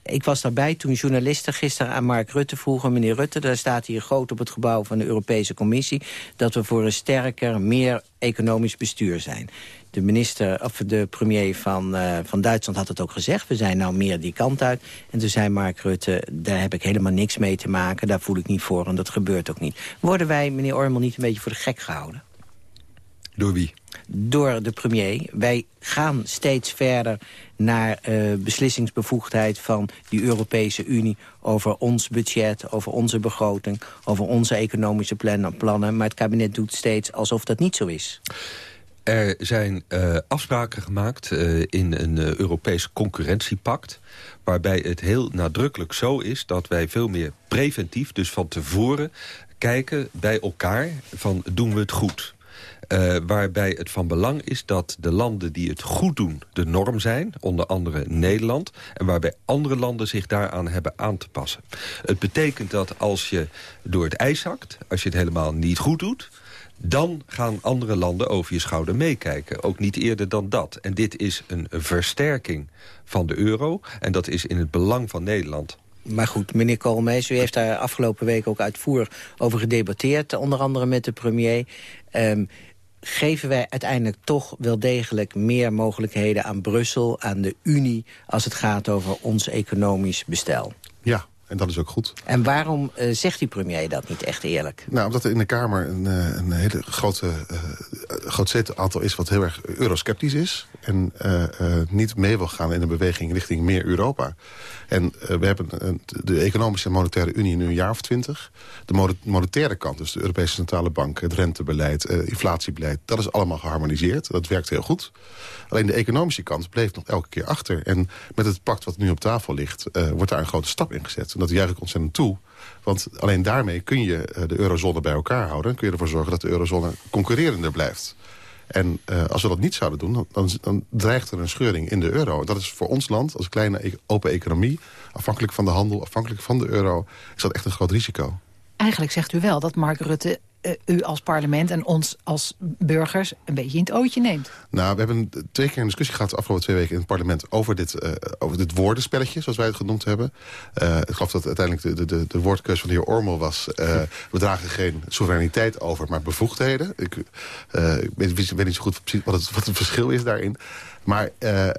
ik was daarbij toen journalisten gisteren aan Mark Rutte vroegen... meneer Rutte, daar staat hier groot op het gebouw van de Europese Commissie... dat we voor een sterker, meer economisch bestuur zijn de minister, of de premier van, uh, van Duitsland had het ook gezegd. We zijn nou meer die kant uit. En toen zei Mark Rutte, daar heb ik helemaal niks mee te maken. Daar voel ik niet voor en dat gebeurt ook niet. Worden wij, meneer Ormel, niet een beetje voor de gek gehouden? Door wie? Door de premier. Wij gaan steeds verder naar uh, beslissingsbevoegdheid van die Europese Unie... over ons budget, over onze begroting, over onze economische plannen. Maar het kabinet doet steeds alsof dat niet zo is. Er zijn uh, afspraken gemaakt uh, in een Europees concurrentiepact... waarbij het heel nadrukkelijk zo is dat wij veel meer preventief... dus van tevoren kijken bij elkaar van doen we het goed... Uh, waarbij het van belang is dat de landen die het goed doen de norm zijn, onder andere Nederland, en waarbij andere landen zich daaraan hebben aan te passen. Het betekent dat als je door het ijs zakt, als je het helemaal niet goed doet, dan gaan andere landen over je schouder meekijken. Ook niet eerder dan dat. En dit is een versterking van de euro. En dat is in het belang van Nederland. Maar goed, meneer Koolmees, u heeft daar afgelopen week ook uitvoerig over gedebatteerd. Onder andere met de premier. Um, geven wij uiteindelijk toch wel degelijk meer mogelijkheden aan Brussel, aan de Unie, als het gaat over ons economisch bestel? Ja, en dat is ook goed. En waarom uh, zegt die premier dat niet echt eerlijk? Nou, omdat er in de Kamer een, uh, een hele grote, uh, groot aantal is... wat heel erg eurosceptisch is. En niet mee wil gaan in een beweging richting meer Europa. En we hebben de Economische en Monetaire Unie nu een jaar of twintig. De monetaire kant, dus de Europese Centrale Bank... het rentebeleid, inflatiebeleid, dat is allemaal geharmoniseerd. Dat werkt heel goed. Alleen de economische kant bleef nog elke keer achter. En met het pact wat nu op tafel ligt... wordt daar een grote stap in gezet dat juich ik ontzettend toe. Want alleen daarmee kun je eh, de eurozone bij elkaar houden... en kun je ervoor zorgen dat de eurozone concurrerender blijft. En uh, als we dat niet zouden doen, dan, dan, dreigt er een scheuring in de euro. Dat is voor ons land, als kleine e-, open economie... afhankelijk van de handel, afhankelijk van de euro... is dat echt een groot risico. Eigenlijk zegt u wel dat Mark Rutte uh, u als parlement en ons als burgers een beetje in het ootje neemt. Nou, we hebben twee keer een discussie gehad de afgelopen twee weken in het parlement over dit, uh, over dit woordenspelletje, zoals wij het genoemd hebben. Uh, ik geloof dat uiteindelijk de, de, de woordkeus van de heer Ormel was, we dragen geen soevereiniteit over, maar bevoegdheden. Ik, ik weet, weet, niet zo goed wat het, wat het verschil is daarin. Maar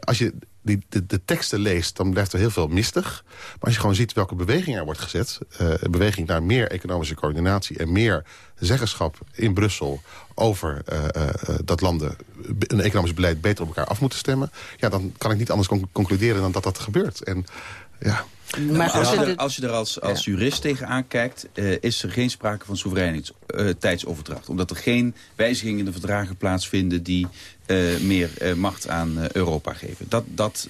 als je die, de, de, teksten leest, dan blijft er heel veel mistig. Maar als je gewoon ziet welke beweging er wordt gezet... Uh, een beweging naar meer economische coördinatie... en meer zeggenschap in Brussel over uh, uh, dat landen een economisch beleid beter op elkaar af moeten stemmen... ja, dan kan ik niet anders concluderen dan dat dat gebeurt. En ja... Maar als, je er, als je er als, als jurist tegenaan kijkt... Uh, is er geen sprake van soevereiniteitsoverdracht. Omdat er geen wijzigingen in de verdragen plaatsvinden... die uh, meer uh, macht aan uh, Europa geven. Dat, dat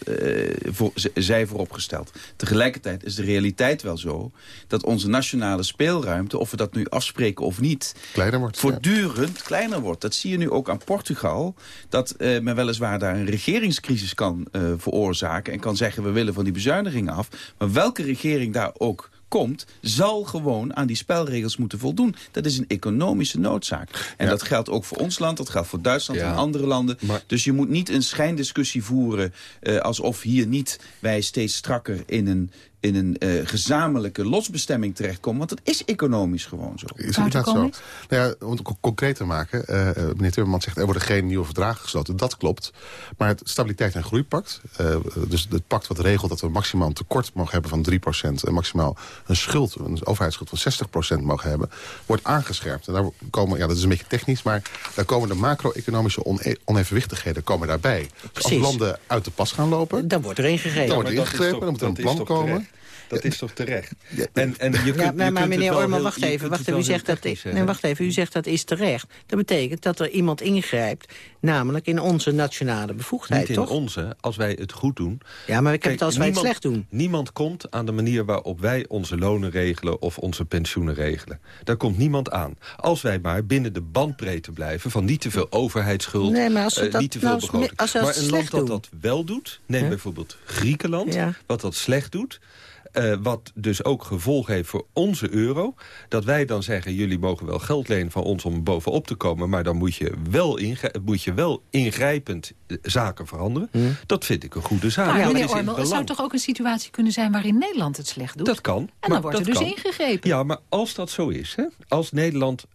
voor, zij vooropgesteld. Tegelijkertijd is de realiteit wel zo... dat onze nationale speelruimte, of we dat nu afspreken of niet... Kleiner wordt. Voortdurend ja. kleiner wordt. Dat zie je nu ook aan Portugal. Dat men weliswaar daar een regeringscrisis kan veroorzaken... en kan zeggen we willen van die bezuinigingen af. Maar welke regering daar ook komt, zal gewoon aan die spelregels moeten voldoen. Dat is een economische noodzaak. En dat geldt ook voor ons land, dat geldt voor Duitsland ja. en andere landen. Maar... Dus je moet niet een schijndiscussie voeren... Uh, alsof hier niet wij steeds strakker in een in een uh, gezamenlijke losbestemming terechtkomen. Want dat is economisch gewoon zo. Is inderdaad zo. Nou ja, om het concreet te maken. Uh, meneer Timmermans zegt er worden geen nieuwe verdragen gesloten. Dat klopt. Maar het stabiliteit- en groeipact. Uh, dus het pact wat regelt dat we maximaal een tekort mogen hebben van 3%. En maximaal een schuld, een overheidsschuld van 60% mogen hebben. Wordt aangescherpt. En daar komen, ja dat is een beetje technisch. Maar daar komen de macro-economische one onevenwichtigheden komen daarbij. Dus als landen uit de pas gaan lopen. Dan wordt er ingegrepen. Dan wordt er ingegrepen. Dan moet er een plan komen. Dat is toch terecht? En, en je kunt, ja, maar, maar meneer Orman, wacht even. Wacht u, zegt dat, nee, wacht even. U zegt dat is terecht. Dat betekent dat er iemand ingrijpt, namelijk in onze nationale bevoegdheid, Niet in toch? onze, als wij het goed doen. Ja, maar ik heb het als wij het slecht doen. Niemand komt aan de manier waarop wij onze lonen regelen... of onze pensioenen regelen. Daar komt niemand aan. Als wij maar binnen de bandbreedte blijven... van niet te veel overheidsschuld, nee, maar als we uh, dat, niet te veel nou, begroting. Als we maar een land dat doen. dat wel doet, neem Ja. bijvoorbeeld Griekenland... Ja. wat dat slecht doet... Uh, wat dus ook gevolg heeft voor onze euro. Dat wij dan zeggen, jullie mogen wel geld lenen van ons om bovenop te komen... maar dan moet je wel, moet je wel ingrijpend uh, zaken veranderen. Hmm. Dat vind ik een goede zaak. Maar meneer Ormel, het zou toch ook een situatie kunnen zijn... waarin Nederland het slecht doet? Dat kan. En dan wordt er dus kan. ingegrepen. Ja, maar als dat zo is, hè, als Nederland... Uh,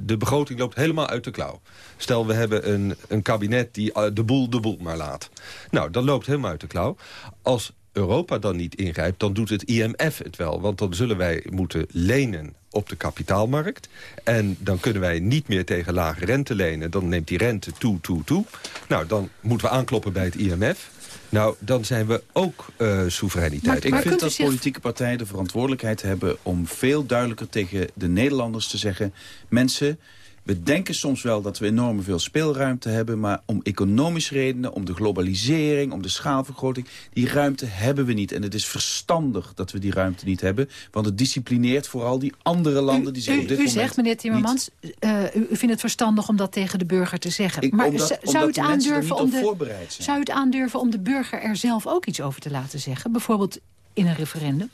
de begroting loopt helemaal uit de klauw. Stel, we hebben een, een kabinet die de boel de boel maar laat. Nou, dat loopt helemaal uit de klauw. Als Europa dan niet ingrijpt, dan doet het IMF het wel. Want dan zullen wij moeten lenen op de kapitaalmarkt. En dan kunnen wij niet meer tegen lage rente lenen. Dan neemt die rente toe, toe, toe. Nou, dan moeten we aankloppen bij het IMF. Nou, dan zijn we ook uh, soevereiniteit. Maar, ik vind dat politieke partijen de verantwoordelijkheid hebben... om veel duidelijker tegen de Nederlanders te zeggen... mensen, we denken soms wel dat we enorm veel speelruimte hebben... maar om economische redenen, om de globalisering, om de schaalvergroting... die ruimte hebben we niet. En het is verstandig dat we die ruimte niet hebben... want het disciplineert vooral die andere landen die zich u, op dit u moment... U zegt, meneer Timmermans, niet... uh, u vindt het verstandig om dat tegen de burger te zeggen. Ik, maar omdat, zou, u het aandurven om de, zou u het aandurven om de burger er zelf ook iets over te laten zeggen? Bijvoorbeeld in een referendum?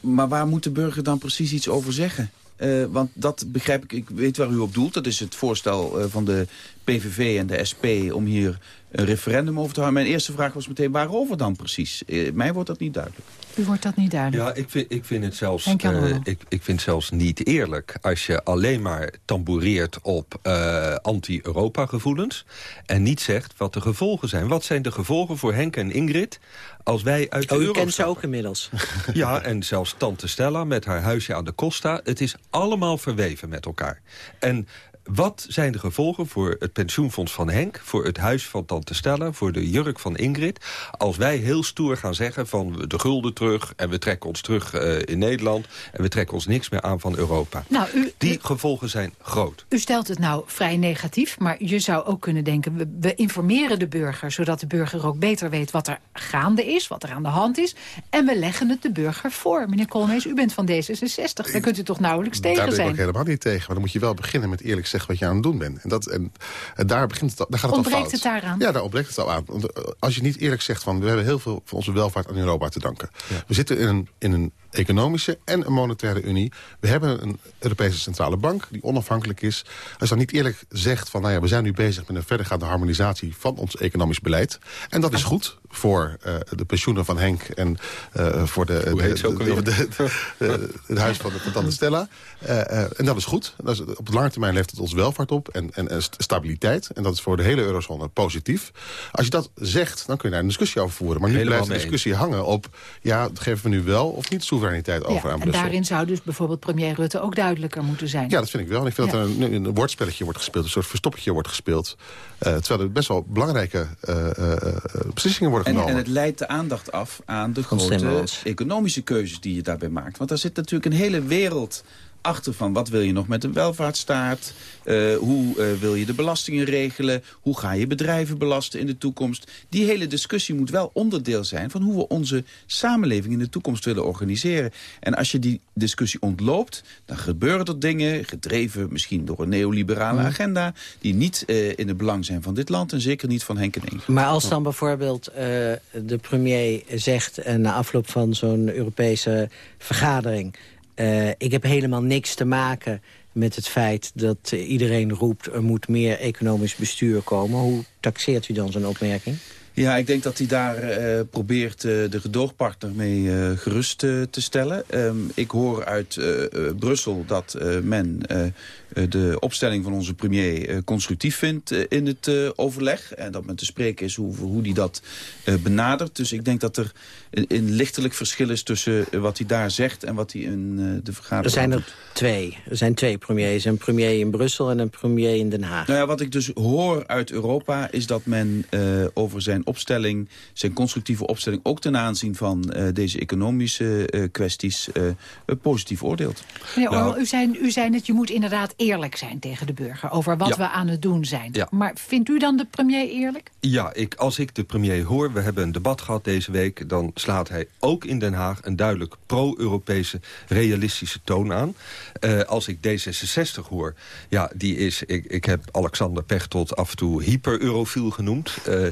Maar waar moet de burger dan precies iets over zeggen? Uh, want dat begrijp ik, ik weet waar u op doelt. Dat is het voorstel uh, van de PVV en de SP om hier een referendum over te houden. Mijn eerste vraag was meteen waarover dan precies? Uh, mij wordt dat niet duidelijk. U wordt dat niet duidelijk? Ja, ik vind, ik vind het zelfs, uh, ik, ik vind zelfs niet eerlijk... als je alleen maar tamboureert op uh, anti-Europa gevoelens... en niet zegt wat de gevolgen zijn. Wat zijn de gevolgen voor Henk en Ingrid als wij uit de oh, euro u kent stappen? ze ook inmiddels. Ja, en zelfs tante Stella met haar huisje aan de Costa. Het is allemaal verweven met elkaar. En wat zijn de gevolgen voor het pensioenfonds van Henk... voor het huis van Tante Stella, voor de jurk van Ingrid... als wij heel stoer gaan zeggen van de gulden terug... en we trekken ons terug uh, in Nederland... en we trekken ons niks meer aan van Europa. Nou, u, Die gevolgen zijn groot. U stelt het nou vrij negatief, maar je zou ook kunnen denken... We, we informeren de burger, zodat de burger ook beter weet... wat er gaande is, wat er aan de hand is... en we leggen het de burger voor. Meneer Koolmees, u bent van D66, daar kunt u toch nauwelijks tegen zijn? Daar ben ik helemaal niet tegen, maar dan moet je wel beginnen met eerlijk zeggen wat je aan het doen bent. En, dat, en, en daar, begint het, daar gaat het ontbreekt al fout. het daaraan? Ja, daar ontbreekt het al aan. Want eh, als je niet eerlijk zegt van... we hebben heel veel van onze welvaart aan Europa te danken. Ja. We zitten in een, in een economische en een monetaire unie. We hebben een Europese centrale bank die onafhankelijk is. Als je dan niet eerlijk zegt van... nou ja, we zijn nu bezig met een verdergaande harmonisatie van ons economisch beleid. En dat is goed voor uh, de pensioenen van Henk en uh, voor de, de, de, de, de, het huis van, van Tante Stella. Uh, en dat is goed. Dat is, op de lange termijn levert het ons welvaart op en, en, en, stabiliteit. En dat is voor de hele eurozone positief. Als je dat zegt, dan kun je daar een discussie over voeren. Maar nu Helemaal blijft de discussie hangen op... ja, geven we nu wel of niet soevereiniteit over ja, aan En daarin zou dus bijvoorbeeld premier Rutte ook duidelijker moeten zijn. Ja, dat vind ik wel. En ik vind Ja. dat er een, een woordspelletje wordt gespeeld. Een soort verstoppertje wordt gespeeld. Uh, terwijl er best wel belangrijke uh, uh, beslissingen worden En, genomen. en het leidt de aandacht af aan de grote economische keuzes die je daarbij maakt. Want daar zit natuurlijk een hele wereld achter van wat wil je nog met een welvaartsstaat? Uh, hoe uh, wil je de belastingen regelen? Hoe ga je bedrijven belasten in de toekomst? Die hele discussie moet wel onderdeel zijn van hoe we onze samenleving in de toekomst willen organiseren. En als je die discussie ontloopt, dan gebeuren er dingen, gedreven misschien door een neoliberale Mhm. agenda, die niet uh, in het belang zijn van dit land en zeker niet van Henk en. Maar als dan bijvoorbeeld de premier zegt... Na afloop van zo'n Europese vergadering... Uh, ik heb helemaal niks te maken met het feit dat iedereen roept... er moet meer economisch bestuur komen. Hoe taxeert u dan zo'n opmerking? Ja, ik denk dat hij daar uh, probeert uh, de gedoogpartner mee gerust te stellen. Um, ik hoor uit Brussel dat men de opstelling van onze premier constructief vindt in het overleg. En dat men te spreken is hoe, hoe die dat benadert. Dus ik denk dat er een, een lichtelijk verschil is tussen wat hij daar zegt en wat hij in de vergadering Er zijn er doet. twee. Er zijn twee premiers. Een premier in Brussel en een premier in Den Haag. Nou ja, wat ik dus hoor uit Europa is dat men over zijn opstelling, zijn constructieve opstelling... ook ten aanzien van uh, deze economische uh, kwesties uh, positief oordeelt. Meneer Ormel, u, zei, u zei net, je moet inderdaad eerlijk zijn tegen de burger... over wat Ja. we aan het doen zijn. Ja. Maar vindt u dan de premier eerlijk? Ja, ik, als ik de premier hoor, we hebben een debat gehad deze week... dan slaat hij ook in Den Haag een duidelijk pro-Europese realistische toon aan. Uh, als ik D66 hoor, ja, die is... Ik, ik heb Alexander Pechtold af en toe hyper-eurofiel genoemd. Uh,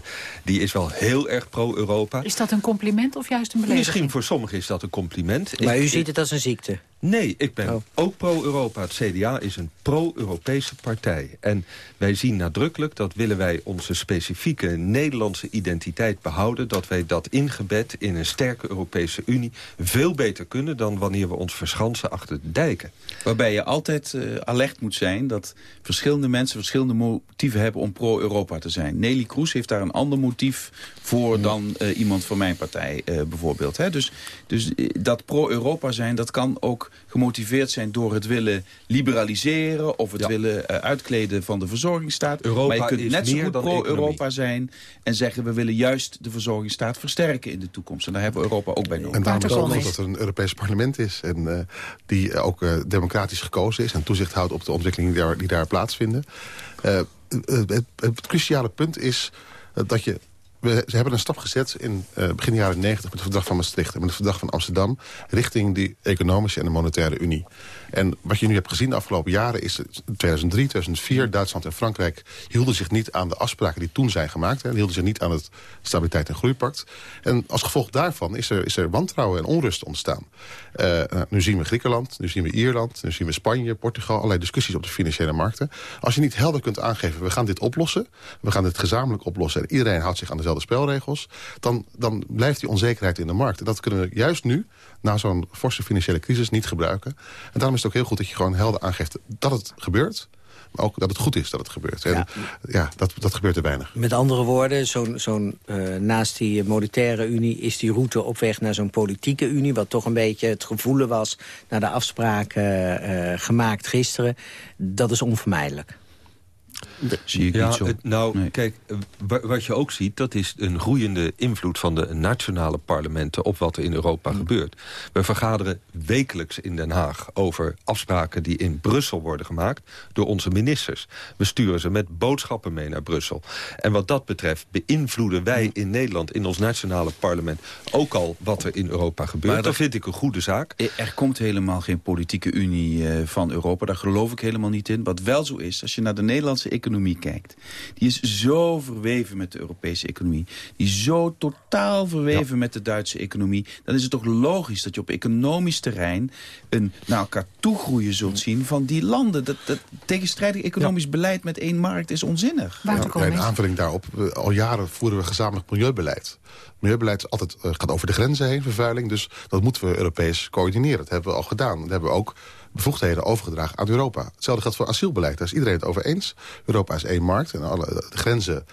die is wel heel erg pro-Europa. Is dat een compliment of juist een belediging? Misschien voor sommigen is dat een compliment. Maar Ik- u ziet het als een ziekte? Nee, ik ben Oh. ook pro-Europa. Het CDA is een pro-Europese partij. En wij zien nadrukkelijk dat willen wij onze specifieke Nederlandse identiteit behouden... dat wij dat ingebed in een sterke Europese Unie veel beter kunnen... dan wanneer we ons verschansen achter de dijken. Waarbij je altijd eh, alert moet zijn dat verschillende mensen verschillende motieven hebben om pro-Europa te zijn. Nelly Kroes heeft daar een ander motief voor dan eh, iemand van mijn partij eh, bijvoorbeeld. Hè? Dus, dus dat pro-Europa zijn, dat kan ook gemotiveerd zijn door het willen liberaliseren of het willen eh, uitkleden van de verzorgingsstaat. Europa maar je kunt is net zo meer goed dan pro-Europa zijn en zeggen we willen juist de verzorgingsstaat versterken in de toekomst. En daar hebben we Europa ook bij nodig. En daarom is het ook dat er een Europees parlement is. En eh, die eh, ook eh, democratisch gekozen is. En toezicht houdt op de ontwikkelingen die daar, die daar plaatsvinden. Het, het cruciale punt is dat je... We, ze hebben een stap gezet in eh, begin jaren 90 met het verdrag van Maastricht... en met het verdrag van Amsterdam... richting die economische en de monetaire unie. En wat je nu hebt gezien de afgelopen jaren is... 2003, 2004, Duitsland en Frankrijk hielden zich niet aan de afspraken die toen zijn gemaakt. Hè, hielden zich niet aan het Stabiliteit- en Groeipact. En als gevolg daarvan is er, is er wantrouwen en onrust ontstaan. Eh, nou, nu zien we Griekenland, nu zien we Ierland, nu zien we Spanje, Portugal... allerlei discussies op de financiële markten. Als je niet helder kunt aangeven, we gaan dit oplossen... we gaan dit gezamenlijk oplossen en iedereen houdt zich aan dezelfde spelregels... dan, dan blijft die onzekerheid in de markt. En dat kunnen we juist nu, na zo'n forse financiële crisis, niet gebruiken. En daarom is het ook heel goed dat je gewoon helder aangeeft dat het gebeurt... maar ook dat het goed is dat het gebeurt. En ja, dat, dat gebeurt er weinig. Met andere woorden, zo'n zo'n eh, naast die monetaire unie... is die route op weg naar zo'n politieke unie... wat toch een beetje het gevoel was... naar de afspraken eh, gemaakt gisteren. Dat is onvermijdelijk. Zie ik Ja, niet zo. het- nou, kijk, wa- wat je ook ziet... dat is een groeiende invloed van de nationale parlementen... op wat er in Europa gebeurt. We vergaderen wekelijks in Den Haag over afspraken... die in Brussel worden gemaakt door onze ministers. We sturen ze met boodschappen mee naar Brussel. En wat dat betreft beïnvloeden wij in Nederland... in ons nationale parlement ook al wat er in Europa gebeurt. Maar dat dat- vind ik een goede zaak. Er komt helemaal geen politieke unie eh, van Europa. Daar geloof ik helemaal niet in. Wat wel zo is, als je naar de Nederlandse economie kijkt... die is zo verweven met de Europese economie. Die is zo totaal verweven met de Duitse economie. Dan is het toch logisch dat je op economisch terrein... een naar elkaar toegroeien zult zien van die landen. Dat, dat tegenstrijdig economisch beleid met één markt is onzinnig. Ja, een aanvulling daarop, we- al jaren voeren we gezamenlijk milieubeleid. Milieubeleid is altijd, eh, gaat over de grenzen heen, vervuiling. Dus dat moeten we Europees coördineren. Dat hebben we al gedaan. Dat hebben we ook bevoegdheden overgedragen aan Europa. Hetzelfde geldt voor asielbeleid. Daar is iedereen het over eens. Europa is één markt en alle grenzen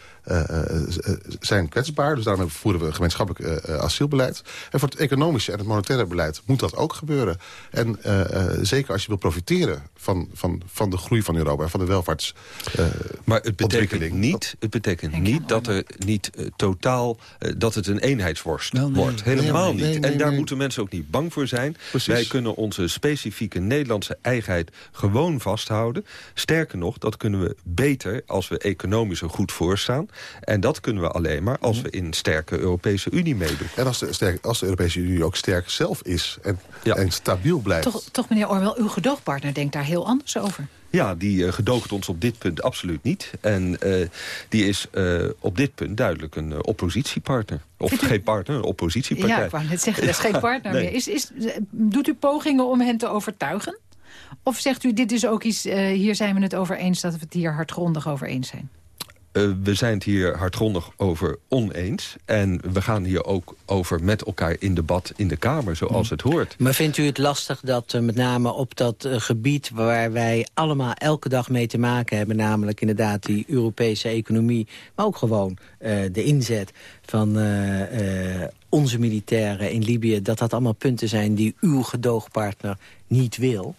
zijn kwetsbaar. Dus daarom voeren we gemeenschappelijk eh, eh, asielbeleid. En voor het economische en het monetaire beleid moet dat ook gebeuren. En eh, eh, zeker als je wil profiteren van, van, van de groei van Europa... en van de welvaarts eh, Maar het betekent niet, het betekent niet dat er niet eh, totaal eh, dat het een eenheidsworst wordt. Helemaal Nee, nee, niet. nee, en daar nee. moeten mensen ook niet bang voor zijn. Precies. Wij kunnen onze specifieke Nederlandse eigenheid gewoon vasthouden. Sterker nog, dat kunnen we beter als we economisch er goed voor staan. En dat kunnen we alleen maar als we in een sterke Europese Unie meedoen. En als de, sterk, als de Europese Unie ook sterk zelf is en, en stabiel blijft. Toch, toch, meneer Orwell, uw gedoogpartner denkt daar heel anders over. Ja, die eh, gedoogt ons op dit punt absoluut niet. En eh, die is eh, op dit punt duidelijk een oppositiepartner. Of u- geen partner, een oppositiepartij. Ja, ik wou net zeggen, dat is geen partner Nee. meer. Is, is, doet u pogingen om hen te overtuigen? Of zegt u, dit is ook iets, eh, hier zijn we het over eens... dat we het hier hardgrondig over eens zijn? Eh, we zijn het hier hardgrondig over oneens. En we gaan hier ook over met elkaar in debat in de Kamer, zoals het hoort. Maar vindt u het lastig dat eh, met name op dat eh, gebied... waar wij allemaal elke dag mee te maken hebben... namelijk inderdaad die Europese economie... maar ook gewoon de inzet van onze militairen in Libië... dat dat allemaal punten zijn die uw gedoogpartner niet wil?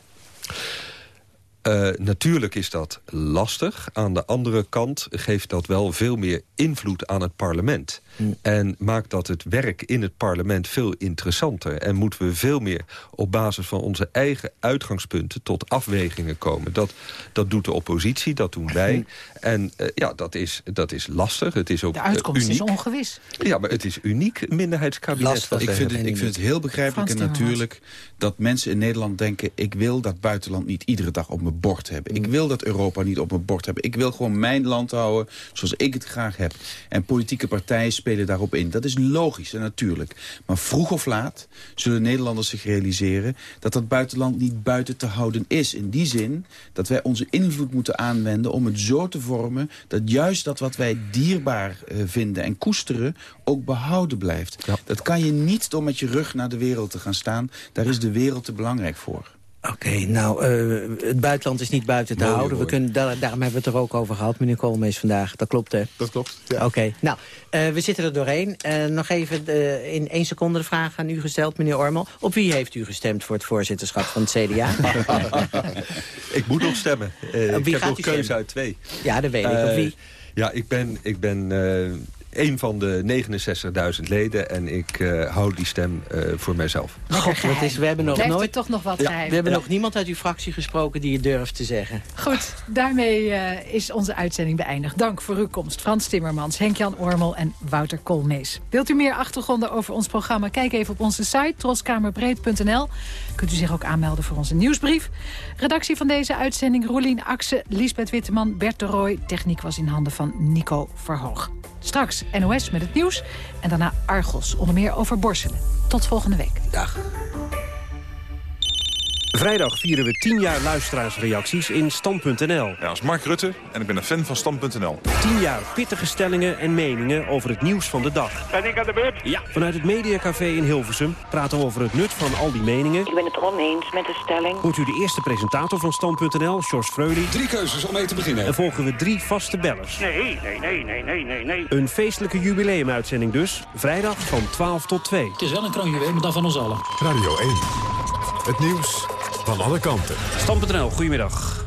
Eh, natuurlijk is dat lastig. Aan de andere kant geeft dat wel veel meer invloed aan het parlement. En maakt dat het werk in het parlement veel interessanter. En moeten we veel meer op basis van onze eigen uitgangspunten... tot afwegingen komen. Dat, dat doet de oppositie, dat doen wij. En eh, ja, dat is, dat is lastig. Het is ook De eh, uitkomst is uniek. ongewis. Ja, maar het is uniek, minderheidskabinet. wat Ik vind, het, ik vind het heel begrijpelijk Frans en natuurlijk... dat mensen in Nederland denken... ik wil dat buitenland niet iedere dag op mijn mijn bord hebben. Ik wil dat Europa niet op mijn bord hebben. Ik wil gewoon mijn land houden zoals ik het graag heb. En politieke partijen spelen daarop in. Dat is logisch en natuurlijk. Maar vroeg of laat zullen Nederlanders zich realiseren... dat dat buitenland niet buiten te houden is. In die zin dat wij onze invloed moeten aanwenden om het zo te vormen... dat juist dat wat wij dierbaar uh, vinden en koesteren ook behouden blijft. Dat kan je niet door met je rug naar de wereld te gaan staan. Daar is de wereld te belangrijk voor. Oké, nou, uh, het buitenland is niet buiten te Mooi houden. We kunnen, daar, daarom hebben we het er ook over gehad, meneer Koolmees, vandaag. Dat klopt, hè? Dat klopt, ja. Oké, nou, uh, we zitten er doorheen. Uh, nog even de, in één seconde de vraag aan u gesteld, meneer Ormel. Op wie heeft u gestemd voor het voorzitterschap van het CDA? ik moet nog stemmen. Uh, Op wie ik heb gaat nog u keuze stemmen? uit twee. Ja, dat weet ik. Op wie? Ja, ik ben, ik ben een van de 69.000 leden en ik uh, hou die stem uh, voor mijzelf. God, wat is, we hebben nog Blijft nooit... toch nog wat Ja. We hebben Ja. nog niemand uit uw fractie gesproken die het durft te zeggen. Goed, daarmee uh, is onze uitzending beëindigd. Dank voor uw komst. Frans Timmermans, Henk-Jan Ormel en Wouter Koolmees. Wilt u meer achtergronden over ons programma? Kijk even op onze site troskamerbreed.nl. Kunt u zich ook aanmelden voor onze nieuwsbrief. Redactie van deze uitzending Roelien Akse, Liesbeth Witteman, Bert de Rooij. Techniek was in handen van Nico Verhoog. Straks NOS met het nieuws en daarna Argos, onder meer over Borselen. Tot volgende week. Dag. Vrijdag vieren we 10 jaar luisteraarsreacties in Stand.nl. Ja, als Mark Rutte en ik ben een fan van Stand.nl. 10 jaar pittige stellingen en meningen over het nieuws van de dag. Ben ik aan de beurt? Ja. Vanuit het Mediacafé in Hilversum praten we over het nut van al die meningen. Ik ben het oneens met de stelling. Hoort u de eerste presentator van Stand.nl, George Freudy. Drie keuzes om mee te beginnen. En volgen we drie vaste bellers. Nee, nee, nee, nee, nee, nee, nee. Een feestelijke jubileumuitzending dus. Vrijdag van 12 tot 2. Het is wel een kroonjuweel, maar dan van ons allen. Radio 1. Het nieuws van alle kanten. Stand.nl, goedemiddag.